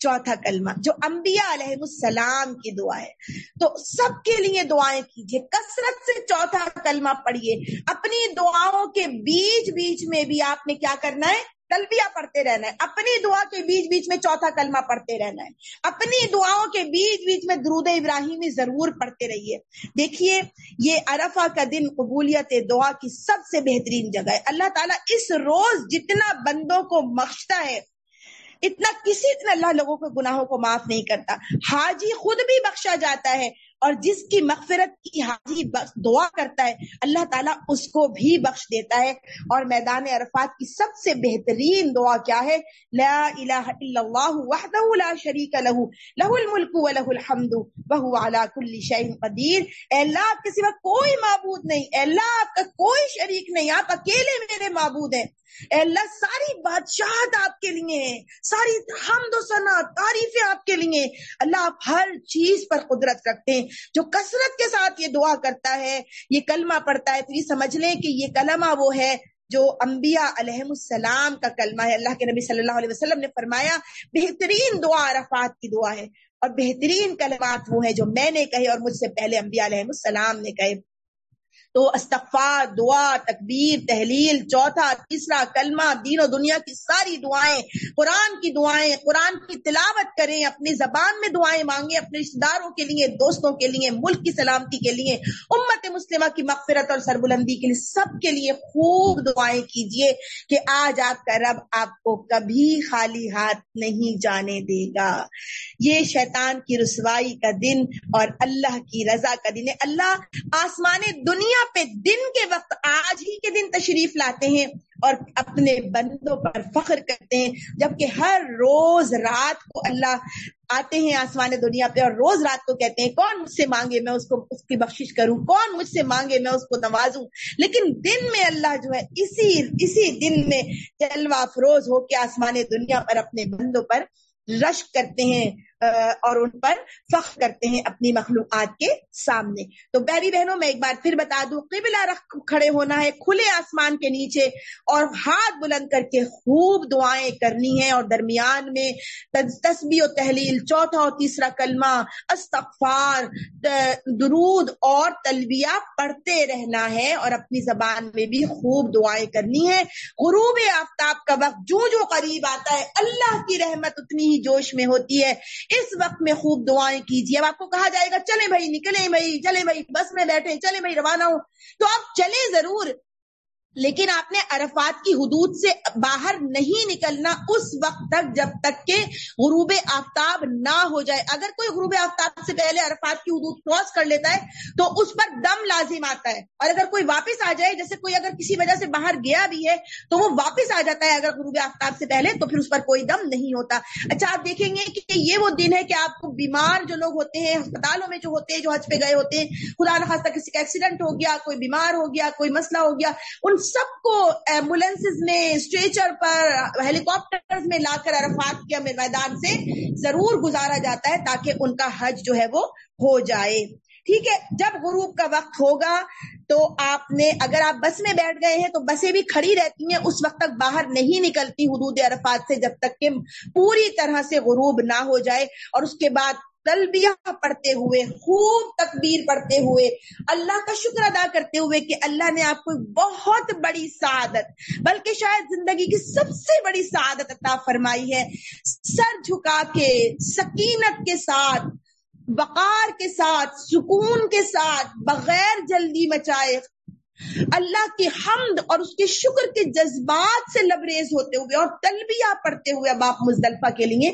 چوتھا کلمہ، جو انبیاء علیہ السلام کی دعا ہے۔ تو سب کے لیے دعائیں کیجیے کثرت سے چوتھا کلمہ پڑھیے اپنی دعاؤں کے بیچ بیچ میں بھی آپ نے کیا کرنا ہے؟ تلبیہ پڑھتے رہنا ہے۔ اپنی دعا کے بیچ بیچ میں چوتھا کلمہ پڑھتے رہنا ہے۔ اپنی دعاؤں کے بیچ بیچ میں درود ابراہیمی ضرور پڑھتے رہیے دیکھیے یہ عرفہ کا دن قبولیت دعا کی سب سے بہترین جگہ ہے۔ اللہ تعالیٰ اس روز جتنا بندوں کو بخشتا ہے اتنا کسی دن اللہ لوگوں کے گناہوں کو معاف نہیں کرتا۔ حاجی خود بھی بخشا جاتا ہے اور جس کی مغفرت کی حاضی دعا کرتا ہے، اللہ تعالیٰ اس کو بھی بخش دیتا ہے۔ اور میدان عرفات کی سب سے بہترین دعا کیا ہے؟ لا الہ الا اللہ وحدہ لا شریک لہو لہو الملک و لہو الحمد، وہو علا کل شیء قدیر۔ اے اللہ، آپ کے سوا کوئی معبود نہیں، اے اللہ، آپ کا کوئی شریک نہیں، آپ اکیلے میرے معبود ہیں۔ اے اللہ، ساری بادشاہت آپ کے لیے ہیں، ساری حمد و ثنا، تعریفیں آپ کے لیے اللہ، آپ ہر چیز پر قدرت رکھتے ہیں۔ جو کثرت کے ساتھ یہ دعا کرتا ہے، یہ کلمہ پڑھتا ہے، تو یہ سمجھ لیں کہ یہ کلمہ وہ ہے جو انبیاء علیہ السلام کا کلمہ ہے۔ اللہ کے نبی صلی اللہ علیہ وسلم نے فرمایا، بہترین دعا عرفات کی دعا ہے۔ اور بہترین کلمات وہ ہیں جو میں نے کہے اور مجھ سے پہلے انبیاء علیہ السلام نے کہے۔ تو استغفار، دعا، تکبیر، تحلیل، چوتھا، تیسرا کلمہ، دین و دنیا کی ساری دعائیں، قرآن کی دعائیں، قرآن کی تلاوت کریں، اپنی زبان میں دعائیں مانگیں، اپنے رشتے داروں کے لیے، دوستوں کے لیے، ملک کی سلامتی کے لیے، امت مسلمہ کی مغفرت اور سربلندی کے لیے، سب کے لیے خوب دعائیں کیجیے کہ آج آپ کا رب آپ کو کبھی خالی ہاتھ نہیں جانے دے گا۔ یہ شیطان کی رسوائی کا دن اور اللہ کی رضا کا دن ہے۔ اللہ آسمان دنیا پہ دن کے وقت آج ہی کے دن تشریف لاتے ہیں اور اپنے بندوں پر فخر کرتے ہیں، جبکہ ہر روز رات کو اللہ آتے ہیں آسمان دنیا پہ اور روز رات کو کہتے ہیں، کون مجھ سے مانگے میں اس کو، اس کی بخشش کروں؟ کون مجھ سے مانگے میں اس کو نوازوں؟ لیکن دن میں اللہ جو ہے، اسی اسی دن میں جلوہ افروز ہو کے آسمان دنیا پر اپنے بندوں پر رشک کرتے ہیں۔ اور ان پر فخر کرتے ہیں اپنی مخلوقات کے سامنے۔ تو بہری بہنوں، میں ایک بار پھر بتا دوں، قبلہ رکھ کھڑے ہونا ہے، کھلے آسمان کے نیچے، اور ہاتھ بلند کر کے خوب دعائیں کرنی ہیں، اور درمیان میں تسبیح و تحلیل، چوتھا اور تیسرا کلمہ، استغفار درود اور تلبیہ پڑھتے رہنا ہے، اور اپنی زبان میں بھی خوب دعائیں کرنی ہے غروب آفتاب کا وقت جو جو قریب آتا ہے، اللہ کی رحمت اتنی ہی جوش میں ہوتی ہے اس وقت میں خوب دعائیں کیجیے۔ اب آپ کو کہا جائے گا چلے بھائی نکلے بھائی چلے بھائی، بس میں بیٹھے چلے بھائی، روانہ ہوں۔ تو آپ چلے ضرور۔ لیکن آپ نے عرفات کی حدود سے باہر نہیں نکلنا اس وقت تک جب تک کہ غروب آفتاب نہ ہو جائے۔ اگر کوئی غروب آفتاب سے پہلے عرفات کی حدود کراس کر لیتا ہے تو اس پر دم لازم آتا ہے۔ اور اگر کوئی واپس آ جائے، جیسے کوئی اگر کسی وجہ سے باہر گیا بھی ہے تو وہ واپس آ جاتا ہے اگر غروب آفتاب سے پہلے، تو پھر اس پر کوئی دم نہیں ہوتا۔ اچھا آپ دیکھیں گے کہ یہ وہ دن ہے کہ آپ کو بیمار جو لوگ ہوتے ہیں اسپتالوں میں جو ہوتے ہیں، جو حج پہ گئے ہوتے ہیں، خدا نخواستہ کسی کا ایکسیڈنٹ ہو گیا، کوئی بیمار ہو گیا، کوئی مسئلہ ہو گیا، ان سب کو ایمبولینس میں، اسٹریچر پر ہیلی کاپٹر میں لا کر عرفات کے میدان سے ضرور گزارا جاتا ہے تاکہ ان کا حج جو ہے وہ ہو جائے۔ ٹھیک ہے، جب غروب کا وقت ہوگا تو آپ نے، اگر آپ بس میں بیٹھ گئے ہیں تو بسیں بھی کھڑی رہتی ہیں، اس وقت تک باہر نہیں نکلتی حدود عرفات سے جب تک کہ پوری طرح سے غروب نہ ہو جائے۔ اور اس کے بعد تلبیہ پڑھتے ہوئے، خوب تکبیر پڑھتے ہوئے، اللہ کا شکر ادا کرتے ہوئے کہ اللہ نے آپ کو بہت بڑی سعادت، بلکہ شاید زندگی کی سب سے بڑی سعادت عطا فرمائی ہے۔ سر جھکا کے، سکینت کے ساتھ بقار کے ساتھ، سکون کے ساتھ، بغیر جلدی مچائے اللہ کی حمد اور اس کے شکر کے جذبات سے لبریز ہوتے ہوئے اور تلبیہ پڑھتے ہوئے اب آپ مزدلفہ کے لیے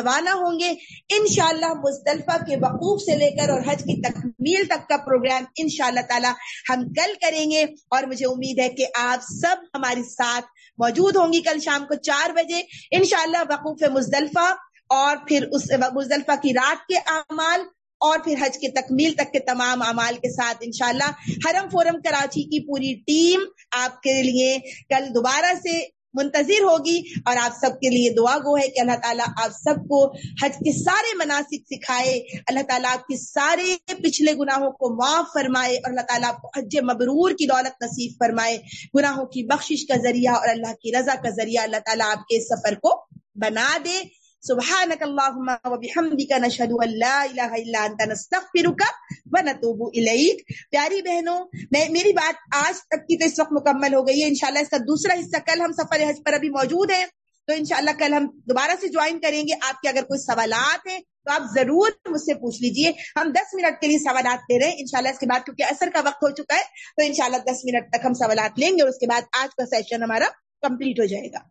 روانہ ہوں گے۔ انشاءاللہ مزدلفہ کے وقوف سے لے کر اور حج کی تکمیل تک کا پروگرام انشاءاللہ تعالی ہم کل کریں گے۔ اور مجھے امید ہے کہ آپ سب ہمارے ساتھ موجود ہوں گی کل شام کو چار بجے۔ انشاءاللہ وقوف مزدلفہ اور پھر اس مزدلفہ کی رات کے اعمال اور پھر حج کے تکمیل تک کے تمام اعمال کے ساتھ انشاءاللہ حرم فورم کراچی کی پوری ٹیم آپ کے لیے کل دوبارہ سے منتظر ہوگی اور آپ سب کے لیے دعا گو ہے کہ اللہ تعالیٰ آپ سب کو حج کے سارے مناسب سکھائے، اللہ تعالیٰ آپ کے سارے پچھلے گناہوں کو معاف فرمائے اور اللہ تعالیٰ آپ کو حج مبرور کی دولت نصیب فرمائے۔ گناہوں کی بخشش کا ذریعہ اور اللہ کی رضا کا ذریعہ اللہ تعالیٰ آپ کے سفر کو بنا دے۔ سبحانك اللهم وبحمدك نشهد ان لا اله الا انت نستغفرك ونتوب اليك پیاری بہنوں، میں میری بات آج تک کی تو اس وقت مکمل ہو گئی ہے. انشاءاللہ اس کا دوسرا حصہ کل ہم سفر حج پر ابھی موجود ہیں. تو انشاءاللہ کل ہم دوبارہ سے جوائن کریں گے. آپ کے اگر کوئی سوالات ہیں تو آپ ضرور مجھ سے پوچھ لیجیے. ہم دس منٹ کے لیے سوالات لے رہے ہیں. انشاءاللہ اس کے بعد کیونکہ اثر کا وقت ہو چکا ہے، تو انشاءاللہ دس منٹ تک ہم سوالات لیں گے اور اس کے بعد آج کا سیشن ہمارا کمپلیٹ ہو جائے گا.